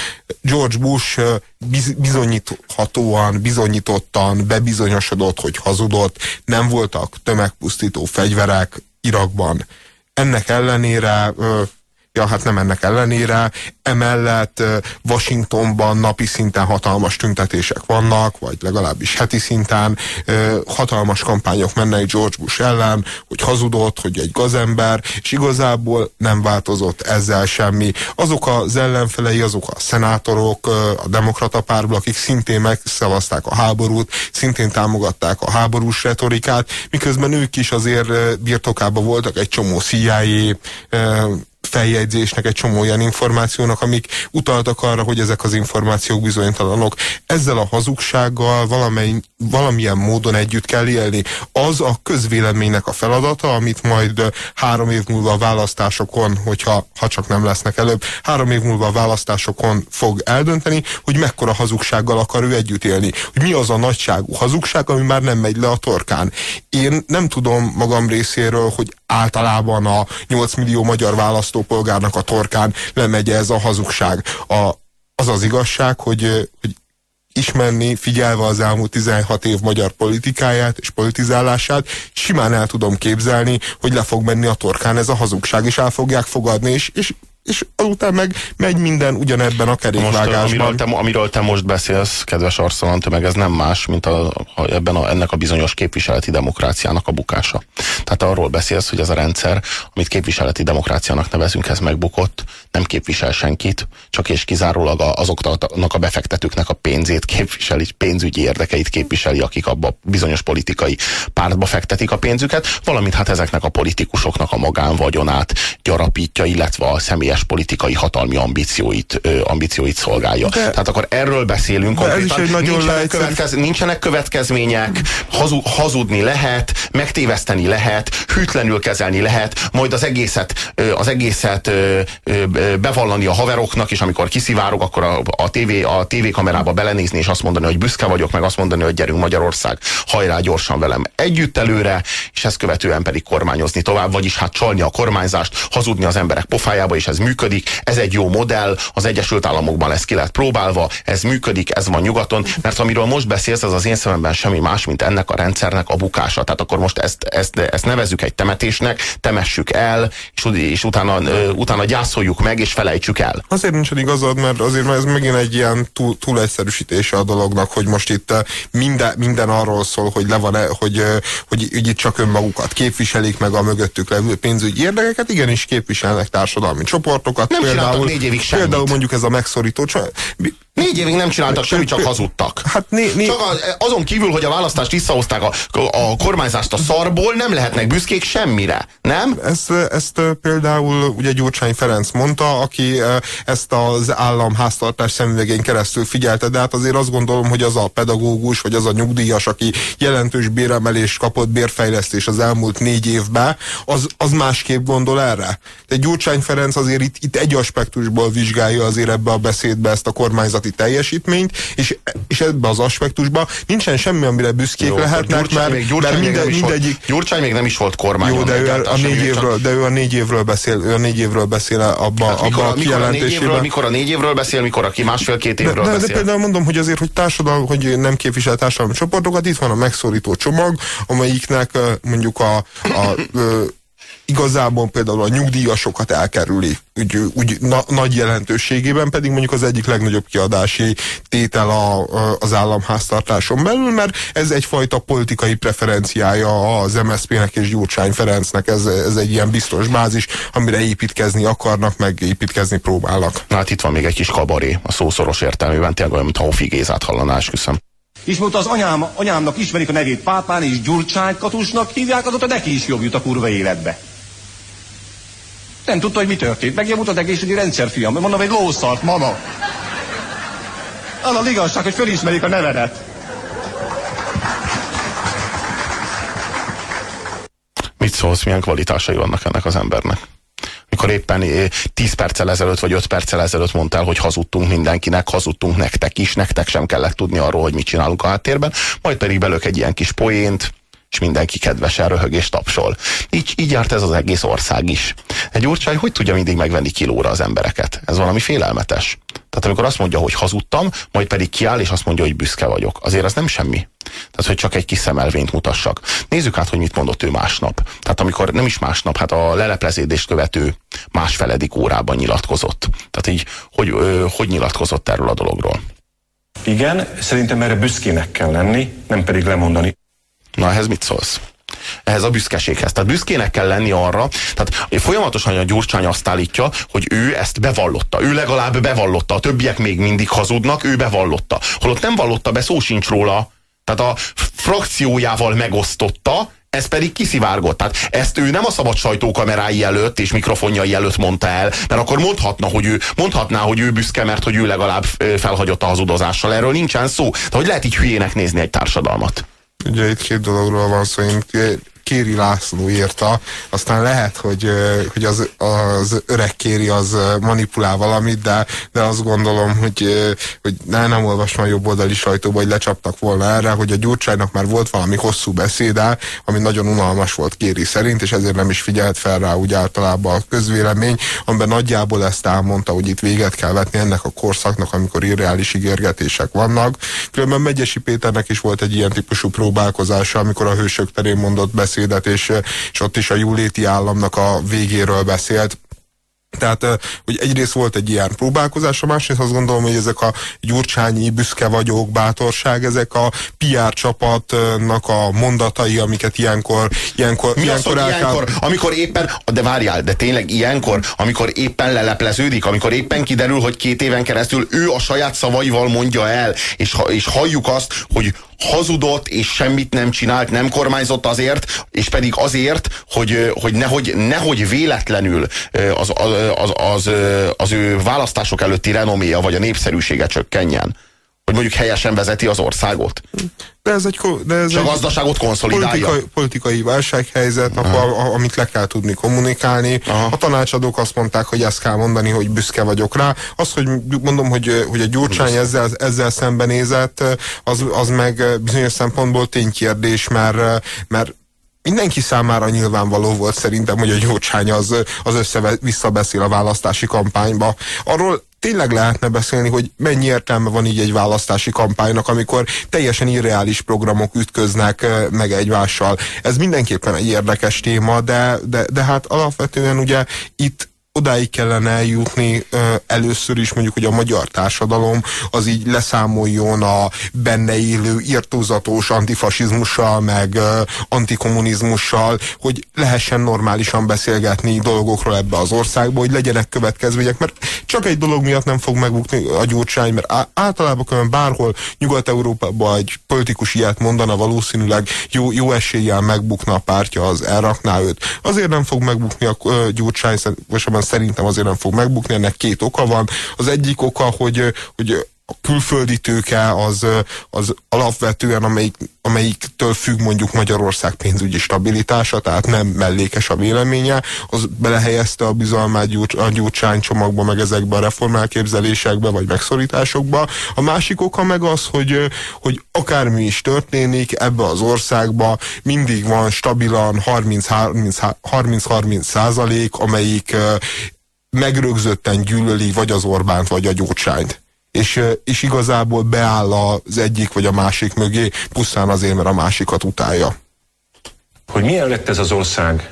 [SPEAKER 2] George Bush biz, bizonyíthatóan, bizonyítottan bebizonyosodott, hogy hazudott. Nem voltak tömegpusztító fegyverek Irakban. Ennek ellenére ja, hát nem ennek ellenére. Emellett Washingtonban napi szinten hatalmas tüntetések vannak, vagy legalábbis heti szinten hatalmas kampányok mennek George Bush ellen, hogy hazudott, hogy egy gazember, és igazából nem változott ezzel semmi. Azok az ellenfelei, azok a szenátorok, a demokrata párból, akik szintén megszavazták a háborút, szintén támogatták a háborús retorikát, miközben ők is azért birtokában voltak egy csomó CIA feljegyzésnek, egy csomó olyan információnak, amik utaltak arra, hogy ezek az információk bizonytalanok. Ezzel a hazugsággal valamely, valamilyen módon együtt kell élni. Az a közvéleménynek a feladata, amit majd három év múlva a választásokon, hogyha ha csak nem lesznek előbb, három év múlva a választásokon fog eldönteni, hogy mekkora hazugsággal akar ő együtt élni. Hogy mi az a nagyságú hazugság, ami már nem megy le a torkán. Én nem tudom magam részéről, hogy általában a 8 millió magyar választópolgárnak a torkán lemegy ez a hazugság. A, az az igazság, hogy, hogy ismerni, figyelve az elmúlt 16 év magyar politikáját és politizálását, simán el tudom képzelni, hogy le fog menni a torkán ez a hazugság, és el fogják fogadni, és, és és azután meg megy minden ugyanebben a kerékvágásban.
[SPEAKER 3] Most, amiről, te, amiről te most beszélsz, kedves Arszalon tömeg, ez nem más, mint a, a, ebben a, ennek a bizonyos képviseleti demokráciának a bukása. Tehát arról beszélsz, hogy ez a rendszer, amit képviseleti demokráciának nevezünk, ez megbukott, nem képvisel senkit, csak és kizárólag azoknak a befektetőknek a pénzét képviseli, pénzügyi érdekeit képviseli, akik abba bizonyos politikai pártba fektetik a pénzüket, valamint hát ezeknek a politikusoknak a magánvagyonát gyarapítja, illetve a személyes személyes politikai hatalmi ambícióit, ambícióit szolgálja. De, Tehát akkor erről beszélünk
[SPEAKER 2] ez is egy nagyon
[SPEAKER 3] nincsenek, következ, nincsenek következmények, hazu, hazudni lehet, megtéveszteni lehet, hűtlenül kezelni lehet, majd az egészet, az egészet bevallani a haveroknak, és amikor kiszivárog, akkor a, a, TV, a TV kamerába belenézni, és azt mondani, hogy büszke vagyok, meg azt mondani, hogy gyerünk Magyarország, hajrá gyorsan velem együtt előre, és ezt követően pedig kormányozni tovább, vagyis hát csalni a kormányzást, hazudni az emberek pofájába, és ez működik. Ez egy jó modell, az Egyesült Államokban ez ki lett próbálva, ez működik, ez van nyugaton, mert amiről most beszélsz, az az én szememben semmi más, mint ennek a rendszernek a bukása. Tehát akkor most ezt, ezt, ezt nevezzük egy temetésnek, temessük el, és, és utána, utána gyászoljuk meg, és felejtsük el.
[SPEAKER 2] Azért nincsen igazad, mert azért mert ez megint egy ilyen túl, túl egyszerűsítése a dolognak, hogy most itt minden, minden arról szól, hogy le van -e, hogy, hogy, hogy itt csak önmagukat képviselik, meg a mögöttük levő pénzügyi érdekeket, igenis képviselnek társadalmi csoportokat.
[SPEAKER 3] Nem csináltak négy évig semmit.
[SPEAKER 2] Például mondjuk ez a megszorító
[SPEAKER 3] Négy évig nem csináltak semmit, csak hazudtak.
[SPEAKER 2] Hát né, né,
[SPEAKER 3] Csak az, azon kívül, hogy a választást visszahozták a, a kormányzást a szarból, nem lehetnek büszkék semmire, nem?
[SPEAKER 2] Ezt, ezt például ugye Gyurcsány Ferenc mondta, aki ezt az államháztartás szemüvegén keresztül figyelte, de hát azért azt gondolom, hogy az a pedagógus, vagy az a nyugdíjas, aki jelentős béremelés kapott bérfejlesztés az elmúlt négy évben, az, az másképp gondol erre. De Gyurcsány Ferenc azért itt, itt egy aspektusból vizsgálja azért ebbe a beszédbe ezt a kormányzati teljesítményt, és, és ebbe az aspektusban nincsen semmi, amire büszkék
[SPEAKER 3] Jó,
[SPEAKER 2] lehetnek,
[SPEAKER 3] Gyurcsány
[SPEAKER 2] mert,
[SPEAKER 3] még, Gyurcsány
[SPEAKER 2] mert
[SPEAKER 3] még
[SPEAKER 2] minden,
[SPEAKER 3] nem is
[SPEAKER 2] mindegyik,
[SPEAKER 3] volt, Gyurcsány még nem is volt kormányon.
[SPEAKER 2] jó, de ő a négy
[SPEAKER 3] ő csak-
[SPEAKER 2] évről, de ő a négy évről beszél, ő a négy évről beszél abba,
[SPEAKER 3] Hát mikor,
[SPEAKER 2] abba a
[SPEAKER 3] mikor, a négy évről, mikor a négy évről beszél, mikor a ki másfél-két
[SPEAKER 2] De,
[SPEAKER 3] évről
[SPEAKER 2] de, de
[SPEAKER 3] beszél.
[SPEAKER 2] például mondom, hogy azért, hogy társadalom, hogy nem képvisel társadalmi csoportokat, itt van a megszorító csomag, amelyiknek mondjuk a, a igazából például a nyugdíjasokat elkerüli, úgy, úgy na, nagy jelentőségében pedig mondjuk az egyik legnagyobb kiadási tétel a, az államháztartáson belül, mert ez egyfajta politikai preferenciája az MSZP-nek és Gyurcsány Ferencnek, ez, ez egy ilyen biztos bázis, amire építkezni akarnak, meg építkezni próbálnak.
[SPEAKER 3] Na hát itt van még egy kis kabaré, a szószoros értelmében, tényleg olyan, mintha Hofi Gézát hallaná, esküszöm.
[SPEAKER 4] És mondta az anyám, anyámnak ismerik a nevét Pápán és Gyurcsány Katusnak hívják, azóta neki is jobb jut a kurva életbe. Nem tudta, hogy mi történt. Megjavult az egészségügyi rendszer, fiam. Mondom, egy lószart, mama. Az az igazság, hogy fölismerik a nevedet.
[SPEAKER 3] Mit szólsz, milyen kvalitásai vannak ennek az embernek? Mikor éppen eh, 10 perccel ezelőtt, vagy 5 perccel ezelőtt mondtál, hogy hazudtunk mindenkinek, hazudtunk nektek is, nektek sem kellett tudni arról, hogy mit csinálunk a háttérben, majd pedig belök egy ilyen kis poént, és mindenki kedvesen röhög és tapsol. Így, így járt ez az egész ország is. Egy úrcsány hogy tudja mindig megvenni kilóra az embereket? Ez valami félelmetes. Tehát amikor azt mondja, hogy hazudtam, majd pedig kiáll, és azt mondja, hogy büszke vagyok. Azért az nem semmi. Tehát, hogy csak egy kis szemelvényt mutassak. Nézzük át, hogy mit mondott ő másnap. Tehát amikor nem is másnap, hát a lelepleződést követő másfeledik órában nyilatkozott. Tehát így, hogy, hogy nyilatkozott erről a dologról.
[SPEAKER 5] Igen, szerintem erre büszkének kell lenni, nem pedig lemondani.
[SPEAKER 3] Na, ehhez mit szólsz? Ehhez a büszkeséghez. Tehát büszkének kell lenni arra, tehát folyamatosan a Gyurcsány azt állítja, hogy ő ezt bevallotta. Ő legalább bevallotta. A többiek még mindig hazudnak, ő bevallotta. Holott nem vallotta be, szó sincs róla. Tehát a frakciójával megosztotta, ez pedig kiszivárgott. Tehát ezt ő nem a szabad sajtókamerái előtt és mikrofonjai előtt mondta el, mert akkor mondhatna, hogy ő, mondhatná, hogy ő büszke, mert hogy ő legalább felhagyott a hazudozással. Erről nincsen szó. De hogy lehet így hülyének nézni egy társadalmat?
[SPEAKER 2] kde, keď doľauroval sa im tie Kéri László írta, aztán lehet, hogy, hogy az, az öreg Kéri az manipulál valamit, de, de azt gondolom, hogy, hogy ne, nem olvastam a jobboldali sajtóba, hogy lecsaptak volna erre, hogy a Gyurcsánynak már volt valami hosszú beszéde, ami nagyon unalmas volt Kéri szerint, és ezért nem is figyelt fel rá úgy általában a közvélemény, amiben nagyjából ezt elmondta, hogy itt véget kell vetni ennek a korszaknak, amikor irreális ígérgetések vannak. Különben Megyesi Péternek is volt egy ilyen típusú próbálkozása, amikor a hősök terén mondott beszédet, és, és ott is a jóléti államnak a végéről beszélt. Tehát, ö, hogy egyrészt volt egy ilyen próbálkozás, a másrészt azt gondolom, hogy ezek a gyurcsányi, büszke vagyok, bátorság, ezek a PR csapatnak a mondatai, amiket ilyenkor, ilyenkor,
[SPEAKER 3] Mi az,
[SPEAKER 2] ilyenkor kell-
[SPEAKER 3] ilyenkor, amikor éppen, de várjál, de tényleg ilyenkor, amikor éppen lelepleződik, amikor éppen kiderül, hogy két éven keresztül ő a saját szavaival mondja el, és, ha- és halljuk azt, hogy hazudott és semmit nem csinált, nem kormányzott azért, és pedig azért, hogy, hogy nehogy, nehogy véletlenül az, az, az, az, az ő választások előtti renoméja vagy a népszerűsége csökkenjen hogy mondjuk helyesen vezeti az országot.
[SPEAKER 2] De ez egy, de ez
[SPEAKER 3] és a gazdaságot konszolidálja.
[SPEAKER 2] Politikai, politikai válsághelyzet, akkor, amit le kell tudni kommunikálni. Aha. A tanácsadók azt mondták, hogy ezt kell mondani, hogy büszke vagyok rá. Az, hogy mondom, hogy, hogy a Gyurcsány ezzel, ezzel szembenézett, az, az meg bizonyos szempontból ténykérdés, mert, mert mindenki számára nyilvánvaló volt szerintem, hogy a Gyurcsány az, az össze-visszabeszél a választási kampányba. Arról tényleg lehetne beszélni, hogy mennyi értelme van így egy választási kampánynak, amikor teljesen irreális programok ütköznek meg egymással. Ez mindenképpen egy érdekes téma, de, de, de hát alapvetően ugye itt odáig kellene eljutni először is mondjuk, hogy a magyar társadalom az így leszámoljon a benne élő irtózatos antifasizmussal, meg antikommunizmussal, hogy lehessen normálisan beszélgetni dolgokról ebbe az országba, hogy legyenek következmények, mert csak egy dolog miatt nem fog megbukni a gyurcsány, mert általában különben bárhol Nyugat-Európában egy politikus ilyet mondana, valószínűleg jó, jó eséllyel megbukna a pártja, az elrakná őt. Azért nem fog megbukni a gyurcsány, vagy szerintem azért nem fog megbukni, ennek két oka van. Az egyik oka, hogy, hogy a külföldi tőke az, az alapvetően, amelyik, amelyiktől függ mondjuk Magyarország pénzügyi stabilitása, tehát nem mellékes a véleménye, az belehelyezte a bizalmát a gyurcsány csomagba, meg ezekbe a reformálképzelésekbe, vagy megszorításokba. A másik oka meg az, hogy, hogy akármi is történik, ebbe az országba mindig van stabilan 30-30 százalék, amelyik megrögzötten gyűlöli vagy az Orbánt, vagy a gyurcsányt és, és igazából beáll az egyik vagy a másik mögé, pusztán azért, mert a másikat utálja.
[SPEAKER 5] Hogy milyen lett ez az ország,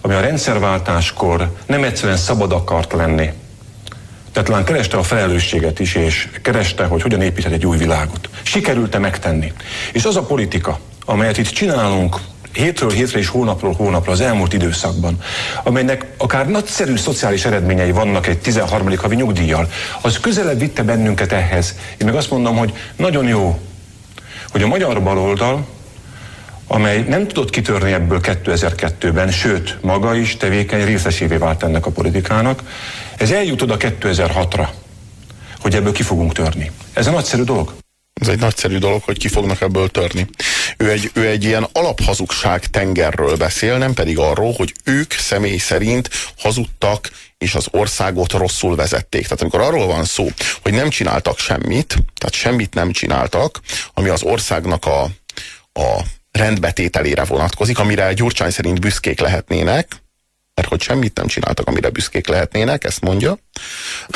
[SPEAKER 5] ami a rendszerváltáskor nem egyszerűen szabad akart lenni, tehát talán kereste a felelősséget is, és kereste, hogy hogyan építhet egy új világot. Sikerült-e megtenni? És az a politika, amelyet itt csinálunk hétről hétre és hónapról hónapra az elmúlt időszakban, amelynek akár nagyszerű szociális eredményei vannak egy 13. havi nyugdíjjal, az közelebb vitte bennünket ehhez. Én meg azt mondom, hogy nagyon jó, hogy a magyar baloldal, amely nem tudott kitörni ebből 2002-ben, sőt, maga is tevékeny részesévé vált ennek a politikának, ez eljut oda 2006-ra, hogy ebből ki fogunk törni. Ez a nagyszerű dolog.
[SPEAKER 3] Ez egy nagyszerű dolog, hogy ki fognak ebből törni. Ő egy, ő egy ilyen alaphazugság tengerről beszél, nem pedig arról, hogy ők személy szerint hazudtak, és az országot rosszul vezették. Tehát amikor arról van szó, hogy nem csináltak semmit, tehát semmit nem csináltak, ami az országnak a, a rendbetételére vonatkozik, amire Gyurcsány szerint büszkék lehetnének, mert hogy semmit nem csináltak, amire büszkék lehetnének, ezt mondja.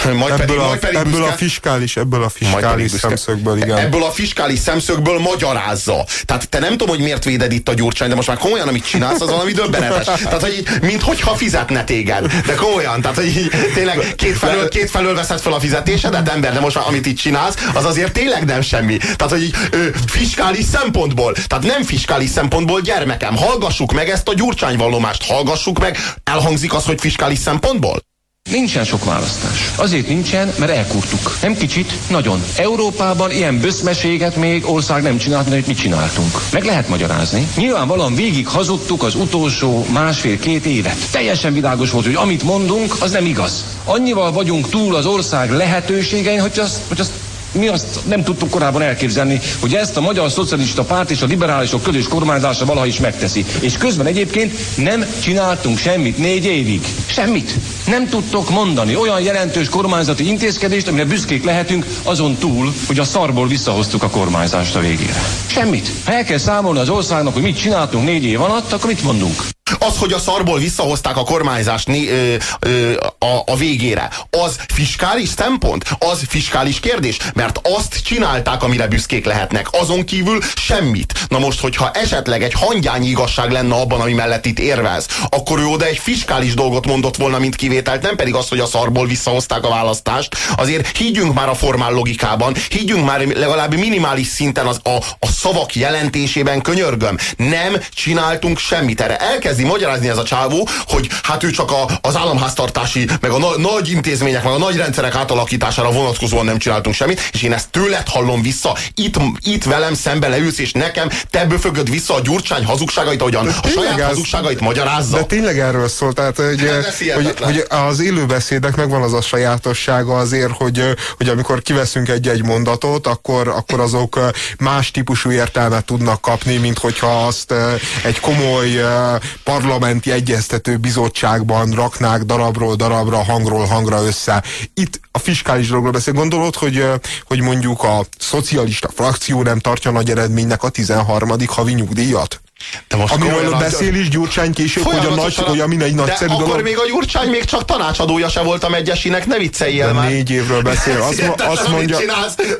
[SPEAKER 2] Majd ebből pedig, a, majd pedig ebből büszke, a fiskális, ebből a fiskális szemszögből, igen.
[SPEAKER 3] Ebből a fiskális szemszögből magyarázza. Tehát te nem tudom, hogy miért véded itt a gyurcsány, de most már komolyan, amit csinálsz, az valami döbbenetes. Tehát, hogy így, minthogyha fizetne téged. De komolyan, tehát, hogy így, tényleg két felől, két felől veszed fel a fizetésedet, ember, de most már amit itt csinálsz, az azért tényleg nem semmi. Tehát, hogy így, ö, fiskális szempontból, tehát nem fiskális szempontból, gyermekem, hallgassuk meg ezt a gyurcsányvallomást, hallgassuk meg, elhangzik az, hogy fiskális szempontból?
[SPEAKER 4] Nincsen sok választás. Azért nincsen, mert elkurtuk. Nem kicsit, nagyon. Európában ilyen böszmeséget még ország nem csinált, mint mit csináltunk. Meg lehet magyarázni. Nyilvánvalóan végig hazudtuk az utolsó másfél-két évet. Teljesen világos volt, hogy amit mondunk, az nem igaz. Annyival vagyunk túl az ország lehetőségein, hogy azt, hogy azt mi azt nem tudtuk korábban elképzelni, hogy ezt a Magyar Szocialista Párt és a liberálisok közös kormányzása valaha is megteszi. És közben egyébként nem csináltunk semmit négy évig. Semmit. Nem tudtok mondani olyan jelentős kormányzati intézkedést, amire büszkék lehetünk, azon túl, hogy a szarból visszahoztuk a kormányzást a végére. Semmit. Ha el kell számolni az országnak, hogy mit csináltunk négy év alatt, akkor mit mondunk?
[SPEAKER 3] Az, hogy a szarból visszahozták a kormányzást né, ö, ö, a, a végére, az fiskális szempont? Az fiskális kérdés? Mert azt csinálták, amire büszkék lehetnek. Azon kívül semmit. Na most, hogyha esetleg egy hangyányi igazság lenne abban, ami mellett itt érvez, akkor ő oda egy fiskális dolgot mondott volna, mint kivételt, nem pedig az, hogy a szarból visszahozták a választást. Azért higgyünk már a formál logikában, higgyünk már legalább minimális szinten az, a, a szavak jelentésében könyörgöm. Nem csináltunk semmit erre. Elkezd elkezdi magyarázni ez a csávó, hogy hát ő csak a, az államháztartási, meg a na, nagy intézmények, meg a nagy rendszerek átalakítására vonatkozóan nem csináltunk semmit, és én ezt tőled hallom vissza, itt, itt velem szembe leülsz, és nekem te böfögöd vissza a gyurcsány hazugságait, ahogyan a saját ez, hazugságait magyarázza.
[SPEAKER 2] De tényleg erről szól, tehát hogy, hogy, hogy az élőbeszédek megvan az a sajátossága azért, hogy, hogy amikor kiveszünk egy-egy mondatot, akkor, akkor azok más típusú értelmet tudnak kapni, mint hogyha azt egy komoly parlamenti egyeztető bizottságban raknák darabról darabra, hangról hangra össze. Itt a fiskális dologról beszél. Gondolod, hogy, hogy mondjuk a szocialista frakció nem tartja nagy eredménynek a 13. havi nyugdíjat? De most Amiről beszél is Gyurcsány később, hogy a nagy, hogy ami egy nagyszerű
[SPEAKER 3] dolog. akkor még a Gyurcsány még csak tanácsadója se volt a Megyesinek, ne vicceljél már.
[SPEAKER 2] négy évről beszél. Azt, azt mondja...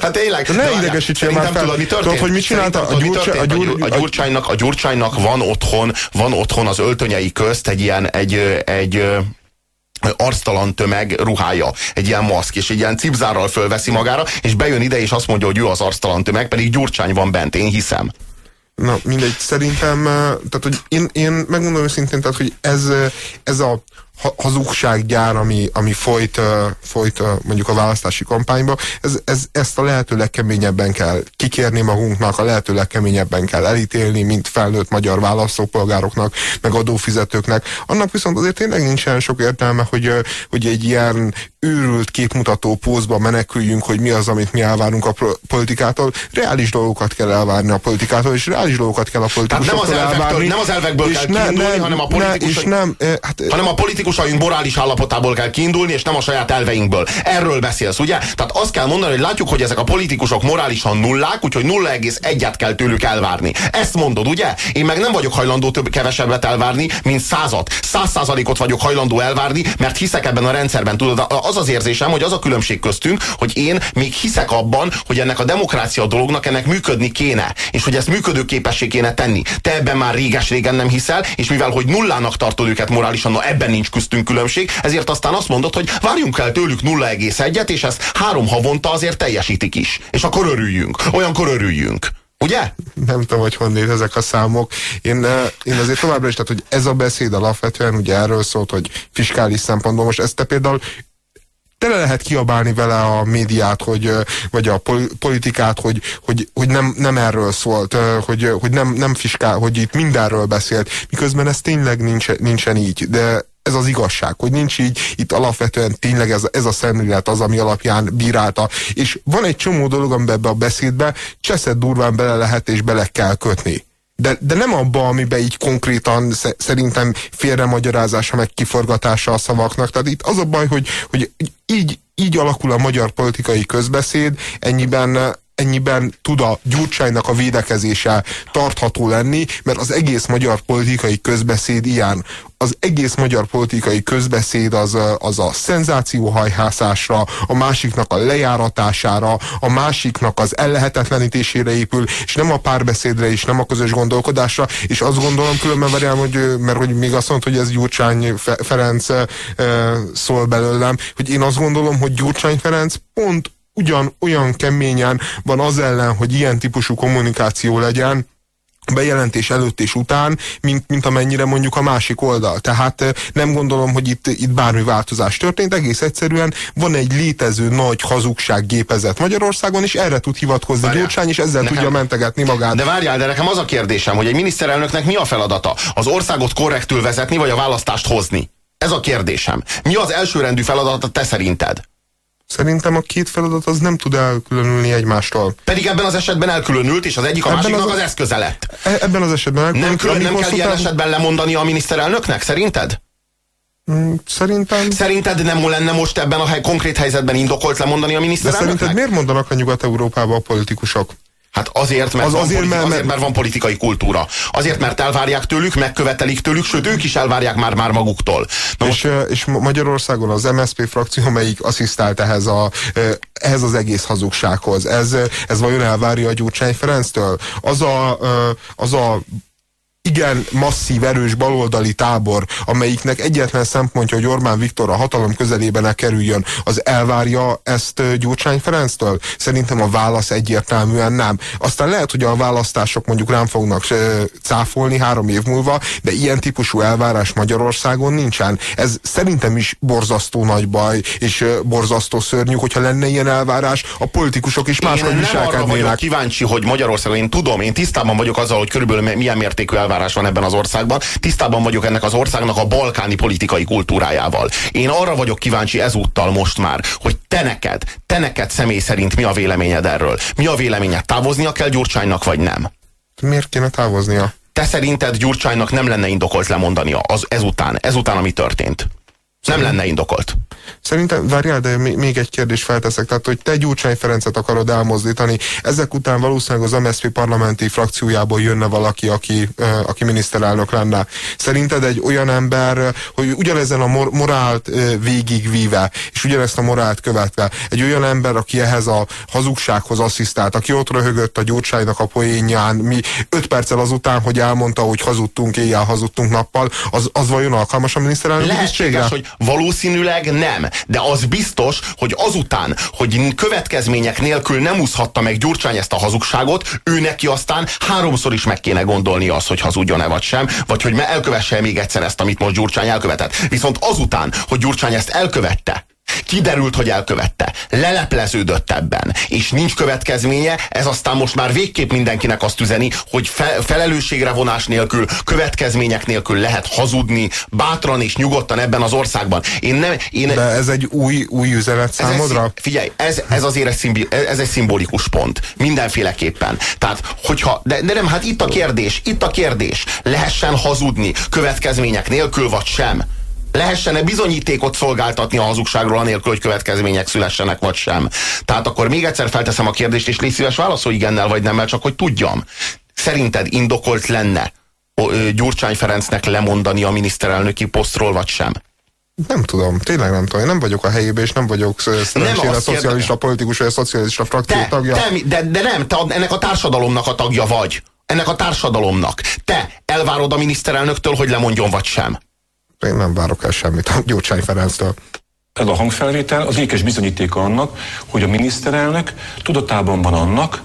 [SPEAKER 3] Hát tényleg.
[SPEAKER 2] Ne idegesítsél már fel. Tudod, mi történt? Tudod, hogy mit csinálta? A,
[SPEAKER 3] Gyurcsány, a, Gyur, a, Gyurcsánynak, a Gyurcsánynak van otthon, van otthon az öltönyei közt egy ilyen, egy, egy arctalan tömeg ruhája, egy ilyen maszk, és egy ilyen cipzárral fölveszi magára, és bejön ide, és azt mondja, hogy ő az arctalan tömeg, pedig Gyurcsány van bent, én hiszem.
[SPEAKER 2] Na, mindegy, szerintem, tehát, hogy én, én megmondom őszintén, tehát, hogy ez, ez a hazugsággyár, ami, ami folyt, folyt mondjuk a választási kampányba, ez, ez, ezt a lehető legkeményebben kell kikérni magunknak, a lehető legkeményebben kell elítélni, mint felnőtt magyar választópolgároknak, meg adófizetőknek. Annak viszont azért tényleg nincsen sok értelme, hogy, hogy egy ilyen őrült képmutató pózba meneküljünk, hogy mi az, amit mi elvárunk a politikától. Reális dolgokat kell elvárni a politikától, és reális dolgokat kell a politikusoktól
[SPEAKER 3] nem az
[SPEAKER 2] elvárni.
[SPEAKER 3] Nem az elvekből kell ne, kiindulni, ne, hanem a politikusok... És nem, hát, hanem a politikus politikusaink morális állapotából kell kiindulni, és nem a saját elveinkből. Erről beszélsz, ugye? Tehát azt kell mondani, hogy látjuk, hogy ezek a politikusok morálisan nullák, úgyhogy 0,1-et kell tőlük elvárni. Ezt mondod, ugye? Én meg nem vagyok hajlandó több kevesebbet elvárni, mint százat. Száz százalékot vagyok hajlandó elvárni, mert hiszek ebben a rendszerben. Tudod, az az érzésem, hogy az a különbség köztünk, hogy én még hiszek abban, hogy ennek a demokrácia dolognak ennek működni kéne, és hogy ezt működőképessé kéne tenni. Te ebben már réges-régen nem hiszel, és mivel hogy nullának tartod őket morálisan, na ebben nincs köztünk különbség, ezért aztán azt mondod, hogy várjunk el tőlük 0,1-et, és ezt három havonta azért teljesítik is. És akkor örüljünk. Olyankor örüljünk. Ugye?
[SPEAKER 2] Nem tudom, hogy honnét ezek a számok. Én, eh, én azért továbbra is, tehát, hogy ez a beszéd alapvetően ugye erről szólt, hogy fiskális szempontból most ezt te például tele lehet kiabálni vele a médiát, hogy, eh, vagy a politikát, hogy, hogy, hogy nem, nem erről szólt, eh, hogy, hogy nem, nem fiskál, hogy itt mindenről beszélt, miközben ez tényleg nincs, nincsen így. De ez az igazság, hogy nincs így, itt alapvetően tényleg ez, ez a szemlélet az, ami alapján bírálta. És van egy csomó dolog, amiben ebbe a beszédbe cseszett durván bele lehet és bele kell kötni. De, de nem abba, amiben így konkrétan szerintem félremagyarázása, meg kiforgatása a szavaknak. Tehát itt az a baj, hogy, hogy így, így alakul a magyar politikai közbeszéd, ennyiben ennyiben tud a Gyurcsánynak a védekezése tartható lenni, mert az egész magyar politikai közbeszéd ilyen. Az egész magyar politikai közbeszéd az, az a szenzációhajhászásra, a másiknak a lejáratására, a másiknak az ellehetetlenítésére épül, és nem a párbeszédre, és nem a közös gondolkodásra, és azt gondolom különben verjem, hogy, mert hogy még azt mondta, hogy ez Gyurcsány Ferenc szól belőlem, hogy én azt gondolom, hogy Gyurcsány Ferenc pont ugyan olyan keményen van az ellen, hogy ilyen típusú kommunikáció legyen, bejelentés előtt és után, mint, mint amennyire mondjuk a másik oldal. Tehát nem gondolom, hogy itt, itt bármi változás történt, egész egyszerűen van egy létező nagy hazugság gépezet Magyarországon, és erre tud hivatkozni Gyurcsány, és ezzel nekem, tudja mentegetni magát.
[SPEAKER 3] De várjál, de nekem az a kérdésem, hogy egy miniszterelnöknek mi a feladata? Az országot korrektül vezetni, vagy a választást hozni? Ez a kérdésem. Mi az elsőrendű feladata te szerinted?
[SPEAKER 2] Szerintem a két feladat az nem tud elkülönülni egymástól.
[SPEAKER 3] Pedig ebben az esetben elkülönült, és az egyik a ebben másiknak az, az eszköze lett.
[SPEAKER 2] E ebben az esetben
[SPEAKER 3] elkülönült. Nem, külön, nem kell ilyen esetben lemondani a miniszterelnöknek, szerinted?
[SPEAKER 2] Mm, szerintem...
[SPEAKER 3] Szerinted nem lenne most ebben a hely, konkrét helyzetben indokolt lemondani a miniszterelnöknek?
[SPEAKER 2] De szerinted miért mondanak a Nyugat-Európában a politikusok?
[SPEAKER 3] Hát azért, mert, az van azért, mert, azért, mert van politikai kultúra. Azért, mert elvárják tőlük, megkövetelik tőlük, sőt, ők is elvárják már, már maguktól.
[SPEAKER 2] Na és, most... és Magyarországon az MSZP frakció, melyik asszisztált ehhez, a, ehhez az egész hazugsághoz. Ez, ez vajon elvárja a Gyurcsány Ferenctől? Az a, az a igen masszív, erős baloldali tábor, amelyiknek egyetlen szempontja, hogy Orbán Viktor a hatalom közelében kerüljön, az elvárja ezt Gyurcsány Ferenctől? Szerintem a válasz egyértelműen nem. Aztán lehet, hogy a választások mondjuk rám fognak cáfolni három év múlva, de ilyen típusú elvárás Magyarországon nincsen. Ez szerintem is borzasztó nagy baj, és borzasztó szörnyű, hogyha lenne ilyen elvárás, a politikusok is máshogy viselkednének. Én vagyok
[SPEAKER 3] kíváncsi, hogy Magyarországon, én tudom, én tisztában vagyok azzal, hogy körülbelül milyen mértékű elvárás van ebben az országban, tisztában vagyok ennek az országnak a balkáni politikai kultúrájával. Én arra vagyok kíváncsi ezúttal most már, hogy te neked, te neked személy szerint mi a véleményed erről? Mi a véleményed? Távoznia kell Gyurcsánynak, vagy nem?
[SPEAKER 2] Miért kéne távoznia?
[SPEAKER 3] Te szerinted Gyurcsánynak nem lenne indokolt lemondania az, ezután, ezután, ami történt? Nem lenne indokolt.
[SPEAKER 2] Szerintem, várjál, de még egy kérdés felteszek, tehát hogy te Gyurcsány Ferencet akarod elmozdítani, ezek után valószínűleg az MSZP parlamenti frakciójából jönne valaki, aki, aki miniszterelnök lenne. Szerinted egy olyan ember, hogy ugyanezen a mor morált végigvíve, és ugyanezt a morált követve, egy olyan ember, aki ehhez a hazugsághoz asszisztált, aki ott röhögött a Gyurcsánynak a poénján, mi öt perccel azután, hogy elmondta, hogy hazudtunk éjjel, hazudtunk nappal, az, az vajon alkalmas a miniszterelnök
[SPEAKER 3] Lehetséges, hogy valószínűleg nem, de az biztos, hogy azután, hogy következmények nélkül nem úszhatta meg Gyurcsány ezt a hazugságot, ő neki aztán háromszor is meg kéne gondolni azt, hogy hazudjon-e vagy sem, vagy hogy elkövesse még egyszer ezt, amit most Gyurcsány elkövetett. Viszont azután, hogy Gyurcsány ezt elkövette, Kiderült, hogy elkövette. Lelepleződött ebben. És nincs következménye, ez aztán most már végképp mindenkinek azt üzeni, hogy fe, felelősségre vonás nélkül, következmények nélkül lehet hazudni, bátran és nyugodtan ebben az országban. Én nem, én,
[SPEAKER 2] De ez egy új, új üzenet számodra? Ez
[SPEAKER 3] egy, figyelj, ez, ez azért egy, szimbi, ez egy szimbolikus pont. Mindenféleképpen. Tehát, hogyha, de, de nem, hát itt a kérdés, itt a kérdés. Lehessen hazudni következmények nélkül, vagy sem? Lehessen-e bizonyítékot szolgáltatni a hazugságról, anélkül, hogy következmények szülessenek, vagy sem. Tehát akkor még egyszer felteszem a kérdést, és légy szíves válaszolj igennel vagy nemmel, csak hogy tudjam. Szerinted indokolt lenne Gyurcsány Ferencnek lemondani a miniszterelnöki posztról, vagy sem?
[SPEAKER 2] Nem tudom, tényleg nem tudom. Én nem vagyok a helyében, és nem vagyok szerencsére a szocialista politikus, vagy a szocialista frakció
[SPEAKER 3] de,
[SPEAKER 2] tagja.
[SPEAKER 3] De, de, de nem, te ennek a társadalomnak a tagja vagy. Ennek a társadalomnak. Te elvárod a miniszterelnöktől, hogy lemondjon, vagy sem?
[SPEAKER 2] Én nem várok el semmit a Gyurcsány Ferenctől.
[SPEAKER 5] Ez a hangfelvétel az ékes bizonyítéka annak, hogy a miniszterelnök tudatában van annak,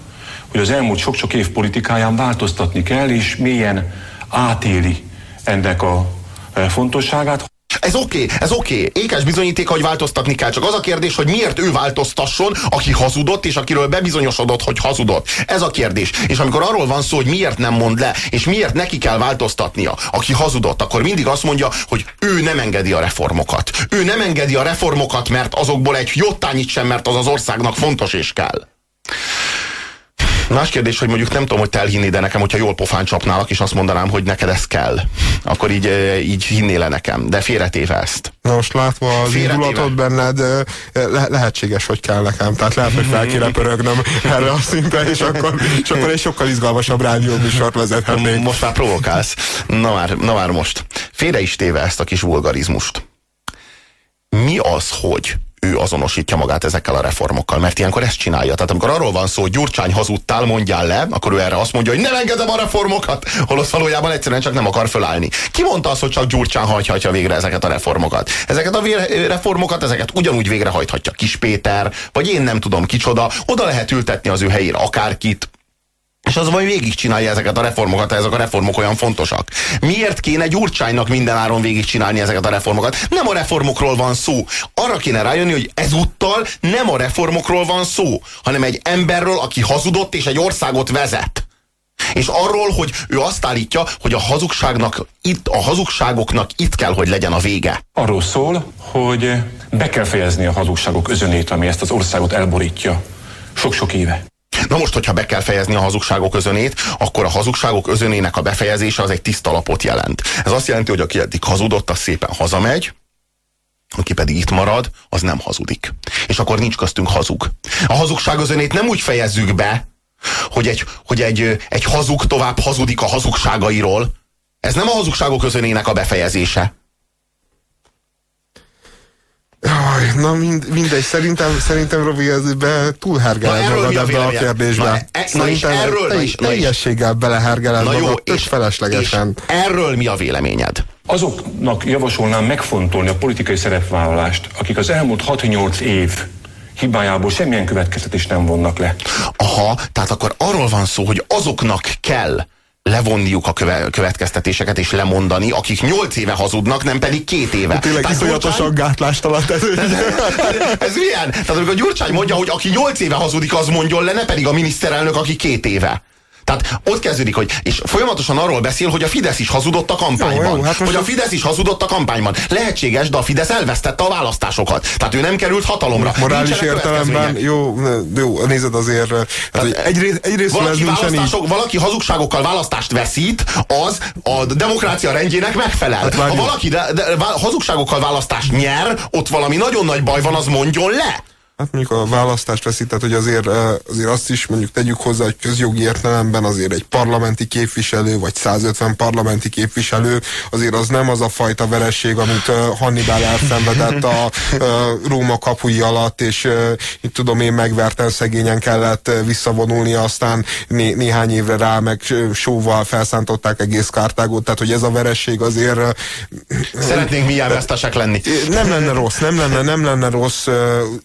[SPEAKER 5] hogy az elmúlt sok-sok év politikáján változtatni kell, és mélyen átéli ennek a e, fontosságát.
[SPEAKER 3] Ez oké, okay, ez oké. Okay. Ékes bizonyíték, hogy változtatni kell. Csak az a kérdés, hogy miért ő változtasson, aki hazudott, és akiről bebizonyosodott, hogy hazudott. Ez a kérdés. És amikor arról van szó, hogy miért nem mond le, és miért neki kell változtatnia, aki hazudott, akkor mindig azt mondja, hogy ő nem engedi a reformokat. Ő nem engedi a reformokat, mert azokból egy jottányit sem, mert az az országnak fontos és kell. Más kérdés, hogy mondjuk nem tudom, hogy te elhinni, de nekem, hogyha jól pofán csapnálak, és azt mondanám, hogy neked ez kell, akkor így, így hinnél -e nekem, de félretéve ezt.
[SPEAKER 2] Na most látva az indulatot benned, le lehetséges, hogy kell nekem. Tehát lehet, hogy fel kéne pörögnöm erre a szintre, és akkor, és akkor egy sokkal izgalmasabb rádió műsort vezethetnénk.
[SPEAKER 3] Most már provokálsz. Na már, na már most. Félre is téve ezt a kis vulgarizmust. Mi az, hogy ő azonosítja magát ezekkel a reformokkal, mert ilyenkor ezt csinálja. Tehát amikor arról van szó, hogy Gyurcsány hazudtál, mondjál le, akkor ő erre azt mondja, hogy nem engedem a reformokat, holott valójában egyszerűen csak nem akar fölállni. Ki mondta azt, hogy csak Gyurcsán hajthatja végre ezeket a reformokat? Ezeket a reformokat, ezeket ugyanúgy végrehajthatja Kis Péter, vagy én nem tudom kicsoda, oda lehet ültetni az ő helyére akárkit, és az majd végigcsinálja ezeket a reformokat, ha ezek a reformok olyan fontosak. Miért kéne Gyurcsánynak mindenáron végigcsinálni ezeket a reformokat? Nem a reformokról van szó. Arra kéne rájönni, hogy ezúttal nem a reformokról van szó, hanem egy emberről, aki hazudott és egy országot vezet. És arról, hogy ő azt állítja, hogy a hazugságnak itt, a hazugságoknak itt kell, hogy legyen a vége.
[SPEAKER 5] Arról szól, hogy be kell fejezni a hazugságok özönét, ami ezt az országot elborítja. Sok-sok éve.
[SPEAKER 3] Na most, hogyha be kell fejezni a hazugságok özönét, akkor a hazugságok özönének a befejezése az egy tiszta lapot jelent. Ez azt jelenti, hogy aki eddig hazudott, az szépen hazamegy, aki pedig itt marad, az nem hazudik. És akkor nincs köztünk hazug. A hazugság özönét nem úgy fejezzük be, hogy egy, hogy egy, egy hazug tovább hazudik a hazugságairól. Ez nem a hazugságok özönének a befejezése.
[SPEAKER 2] Jaj, na mind, mindegy, szerintem, szerintem Robi, ez be túlhergeled magad ebbe a kérdésbe. Na,
[SPEAKER 3] e, na és erről,
[SPEAKER 2] te,
[SPEAKER 3] is,
[SPEAKER 2] teljességgel belehergeled
[SPEAKER 3] na
[SPEAKER 2] magad, jó, és, feleslegesen.
[SPEAKER 3] És erről mi a véleményed?
[SPEAKER 5] Azoknak javasolnám megfontolni a politikai szerepvállalást, akik az elmúlt 6-8 év hibájából semmilyen következtetés nem vonnak le.
[SPEAKER 3] Aha, tehát akkor arról van szó, hogy azoknak kell levonniuk a köve következtetéseket és lemondani, akik nyolc éve hazudnak, nem pedig két éve.
[SPEAKER 2] Tényleg iszonyatosan gátlástalan. Ez,
[SPEAKER 3] ez milyen? Tehát amikor a Gyurcsány mondja, hogy aki nyolc éve hazudik, az mondjon le, ne pedig a miniszterelnök, aki két éve. Tehát ott kezdődik, hogy és folyamatosan arról beszél, hogy a Fidesz is hazudott a kampányban. Jó, jó, hát hogy a Fidesz is hazudott a kampányban. Lehetséges, de a Fidesz elvesztette a választásokat. Tehát ő nem került hatalomra.
[SPEAKER 2] Morális értelemben jó, jó, nézed azért. Hát, egyrészt, egyrészt
[SPEAKER 3] valaki, választások, valaki hazugságokkal választást veszít, az a demokrácia rendjének megfelel. Hát, ha valaki de, de, hazugságokkal választást nyer, ott valami nagyon nagy baj van, az mondjon le.
[SPEAKER 2] Hát mondjuk a választást veszített, hogy azért, azért azt is mondjuk tegyük hozzá, hogy közjogi értelemben azért egy parlamenti képviselő, vagy 150 parlamenti képviselő, azért az nem az a fajta veresség, amit Hannibal elszenvedett a Róma kapui alatt, és itt tudom én megverten szegényen kellett visszavonulni, aztán né néhány évre rá meg sóval felszántották egész Kártágot, tehát hogy ez a veresség azért...
[SPEAKER 3] Szeretnénk milyen vesztesek lenni.
[SPEAKER 2] Nem lenne rossz, nem lenne, nem lenne rossz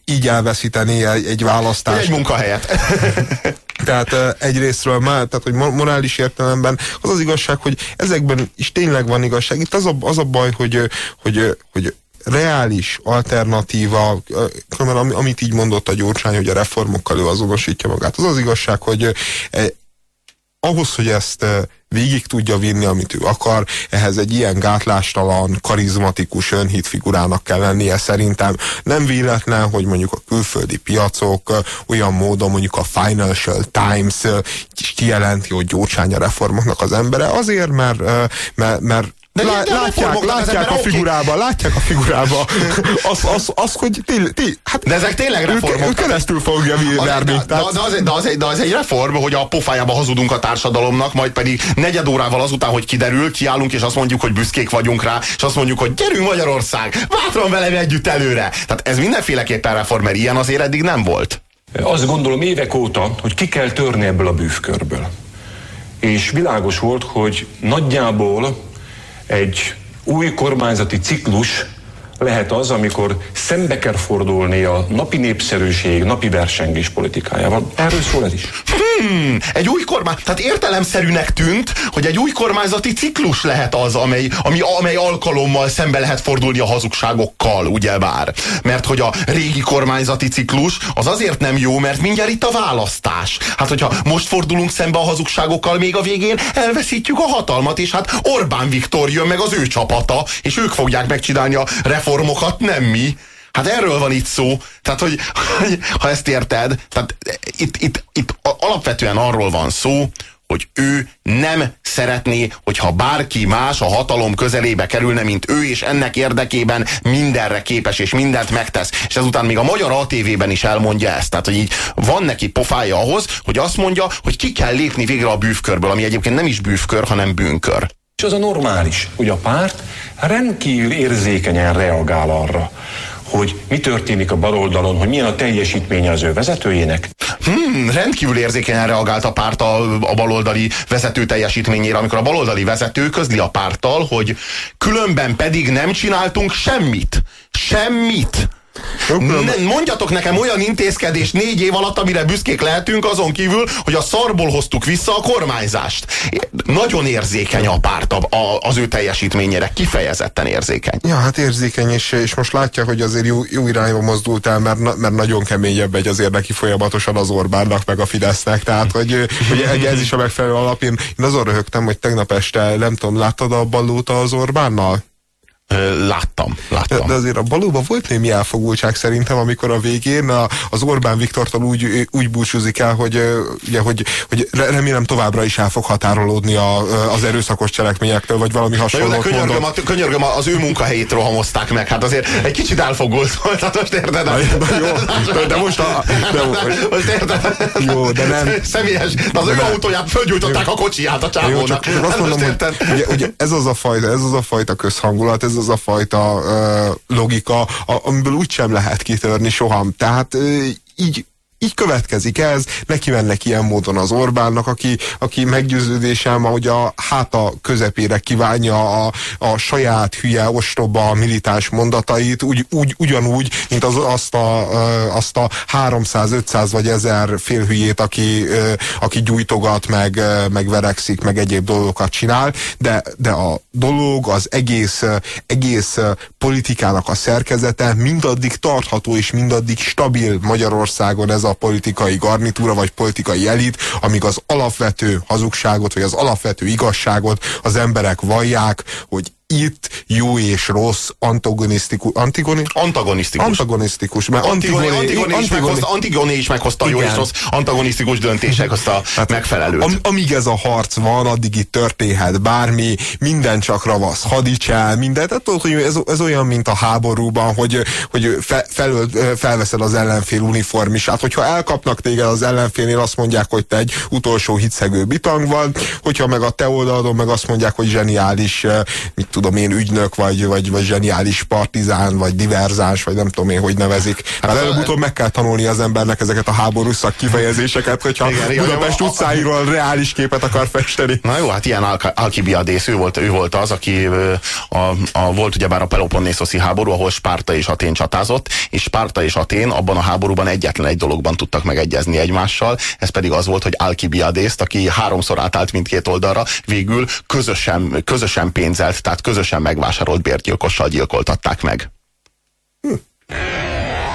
[SPEAKER 2] így el elveszíteni egy, egy választást.
[SPEAKER 3] Egy munkahelyet.
[SPEAKER 2] Tehát egyrésztről már, tehát hogy morális értelemben az az igazság, hogy ezekben is tényleg van igazság. Itt az a, az a baj, hogy, hogy, hogy reális alternatíva, amit így mondott a Gyurcsány, hogy a reformokkal ő azonosítja magát. Az az igazság, hogy ahhoz, hogy ezt végig tudja vinni, amit ő akar, ehhez egy ilyen gátlástalan, karizmatikus önhit figurának kell lennie szerintem. Nem véletlen, hogy mondjuk a külföldi piacok olyan módon mondjuk a Financial Times kijelenti, hogy Gyurcsány a reformoknak az embere, azért, mert, mert, mert de Lá, látják, látják a figurába, okay. látják a figurába az, az, az hogy tél, tél, hát
[SPEAKER 3] de ezek tényleg reformok. Ő,
[SPEAKER 2] ő keresztül fogja verni. De,
[SPEAKER 3] de, de, az, de, az, de az egy reform, hogy a pofájába hazudunk a társadalomnak, majd pedig negyed órával azután, hogy kiderül, kiállunk, és azt mondjuk, hogy büszkék vagyunk rá, és azt mondjuk, hogy gyerünk Magyarország, bátran velem együtt előre. Tehát ez mindenféleképpen reform, mert ilyen azért eddig nem volt.
[SPEAKER 5] Azt gondolom évek óta, hogy ki kell törni ebből a bűvkörből. És világos volt, hogy nagyjából egy új kormányzati ciklus lehet az, amikor szembe kell fordulni a napi népszerűség, napi versengés politikájával. Erről szól ez is.
[SPEAKER 3] Hmm, egy új kormány, tehát értelemszerűnek tűnt, hogy egy új kormányzati ciklus lehet az, amely, ami, amely alkalommal szembe lehet fordulni a hazugságokkal, ugyebár. Mert hogy a régi kormányzati ciklus az azért nem jó, mert mindjárt itt a választás. Hát, hogyha most fordulunk szembe a hazugságokkal még a végén, elveszítjük a hatalmat, és hát Orbán Viktor jön meg az ő csapata, és ők fogják megcsinálni a reformokat, nem mi. Hát erről van itt szó. Tehát, hogy, hogy ha ezt érted, tehát itt, itt, itt alapvetően arról van szó, hogy ő nem szeretné, hogyha bárki más a hatalom közelébe kerülne, mint ő, és ennek érdekében mindenre képes, és mindent megtesz. És ezután még a magyar ATV-ben is elmondja ezt. Tehát, hogy így van neki pofája ahhoz, hogy azt mondja, hogy ki kell lépni végre a bűvkörből, ami egyébként nem is bűvkör, hanem bűnkör.
[SPEAKER 5] És az a normális, hogy a párt rendkívül érzékenyen reagál arra, hogy mi történik a baloldalon, hogy milyen a teljesítménye az ő vezetőjének?
[SPEAKER 3] Hmm, rendkívül érzékenyen reagált a párt a, a baloldali vezető teljesítményére, amikor a baloldali vezető közli a párttal, hogy különben pedig nem csináltunk semmit. Semmit. Mondjatok nekem olyan intézkedést négy év alatt, amire büszkék lehetünk, azon kívül, hogy a szarból hoztuk vissza a kormányzást. Nagyon érzékeny a párt a, a, az ő teljesítményére, kifejezetten érzékeny.
[SPEAKER 2] Ja, hát érzékeny, és, és most látja, hogy azért jó, jó irányba mozdult el, mert, mert nagyon keményebb egy azért neki folyamatosan az Orbánnak, meg a Fidesznek, tehát hogy, hogy ez is a megfelelő alap. Én, én azon röhögtem, hogy tegnap este, nem tudom, láttad a ballóta az Orbánnal?
[SPEAKER 3] Láttam, láttam.
[SPEAKER 2] De azért a balóban volt némi elfogultság szerintem, amikor a végén a, az Orbán Viktortól úgy, úgy búcsúzik el, hogy, ugye, hogy, hogy remélem továbbra is el fog határolódni a, az erőszakos cselekményektől, vagy valami hasonló.
[SPEAKER 3] De könyörgöm, a, könyörgöm, az ő munkahelyét rohamozták meg, hát azért egy kicsit elfogult volt, hát most érted? Na,
[SPEAKER 2] jó, de, de most a... De,
[SPEAKER 3] most érted?
[SPEAKER 2] Jó, de nem...
[SPEAKER 3] Személyes, de az ő autóját fölgyújtották a kocsiját a csávónak.
[SPEAKER 2] Jó, csak, csak azt hát mondom, hogy ugye, ugye ez, az a fajta, ez az a fajta közhangulat, ez ez az a fajta ö, logika, amiből úgysem lehet kitörni soha. Tehát ö, így így következik ez, neki mennek ilyen módon az Orbánnak, aki, aki meggyőződésem, hogy a háta közepére kívánja a, a saját hülye, ostoba, militáns mondatait, úgy, úgy, ugyanúgy, mint az, azt, a, azt a 300-500 vagy 1000 félhülyét, aki, aki gyújtogat, meg, meg verekszik, meg egyéb dolgokat csinál, de, de a dolog, az egész, egész politikának a szerkezete mindaddig tartható és mindaddig stabil Magyarországon ez a politikai garnitúra, vagy politikai elit, amíg az alapvető hazugságot, vagy az alapvető igazságot az emberek vallják, hogy itt jó és rossz antagonisztikus, antigoni?
[SPEAKER 3] Antagonisztikus.
[SPEAKER 2] Antagonisztikus,
[SPEAKER 3] mert Antigoni, Antigoni, Antigoni, is, meghozta, Antigoni is meghozta a jó és rossz antagonisztikus döntések, azt a hát, megfelelőt. Am,
[SPEAKER 2] amíg ez a harc van, addig itt történhet bármi, minden csak ravasz hadicsel, minden. Tehát tudod, hogy ez, ez olyan, mint a háborúban, hogy, hogy fe, felöl, felveszed az ellenfél uniformisát. Hogyha elkapnak téged az ellenfélnél, azt mondják, hogy te egy utolsó hitszegő bitang van, hogyha meg a te oldalon meg azt mondják, hogy zseniális, mit tudom én, ügynök, vagy, vagy, vagy zseniális partizán, vagy diverzáns, vagy nem tudom én, hogy nevezik. Hát, hát előbb-utóbb meg kell tanulni az embernek ezeket a háborúszak kifejezéseket, hogyha igen, Budapest igen, utcáiról reális képet akar festeni.
[SPEAKER 3] Na jó, hát ilyen Al Alkibiadész, ő volt, ő volt az, aki a, a, volt ugyebár a Peloponnészoszi háború, ahol Spárta és Atén csatázott, és Spárta és Atén abban a háborúban egyetlen egy dologban tudtak megegyezni egymással, ez pedig az volt, hogy Alkibiadészt, aki háromszor átállt mindkét oldalra, végül közösen, közösen pénzelt, tehát közösen megvásárolt bérgyilkossal gyilkoltatták meg.
[SPEAKER 1] Hm.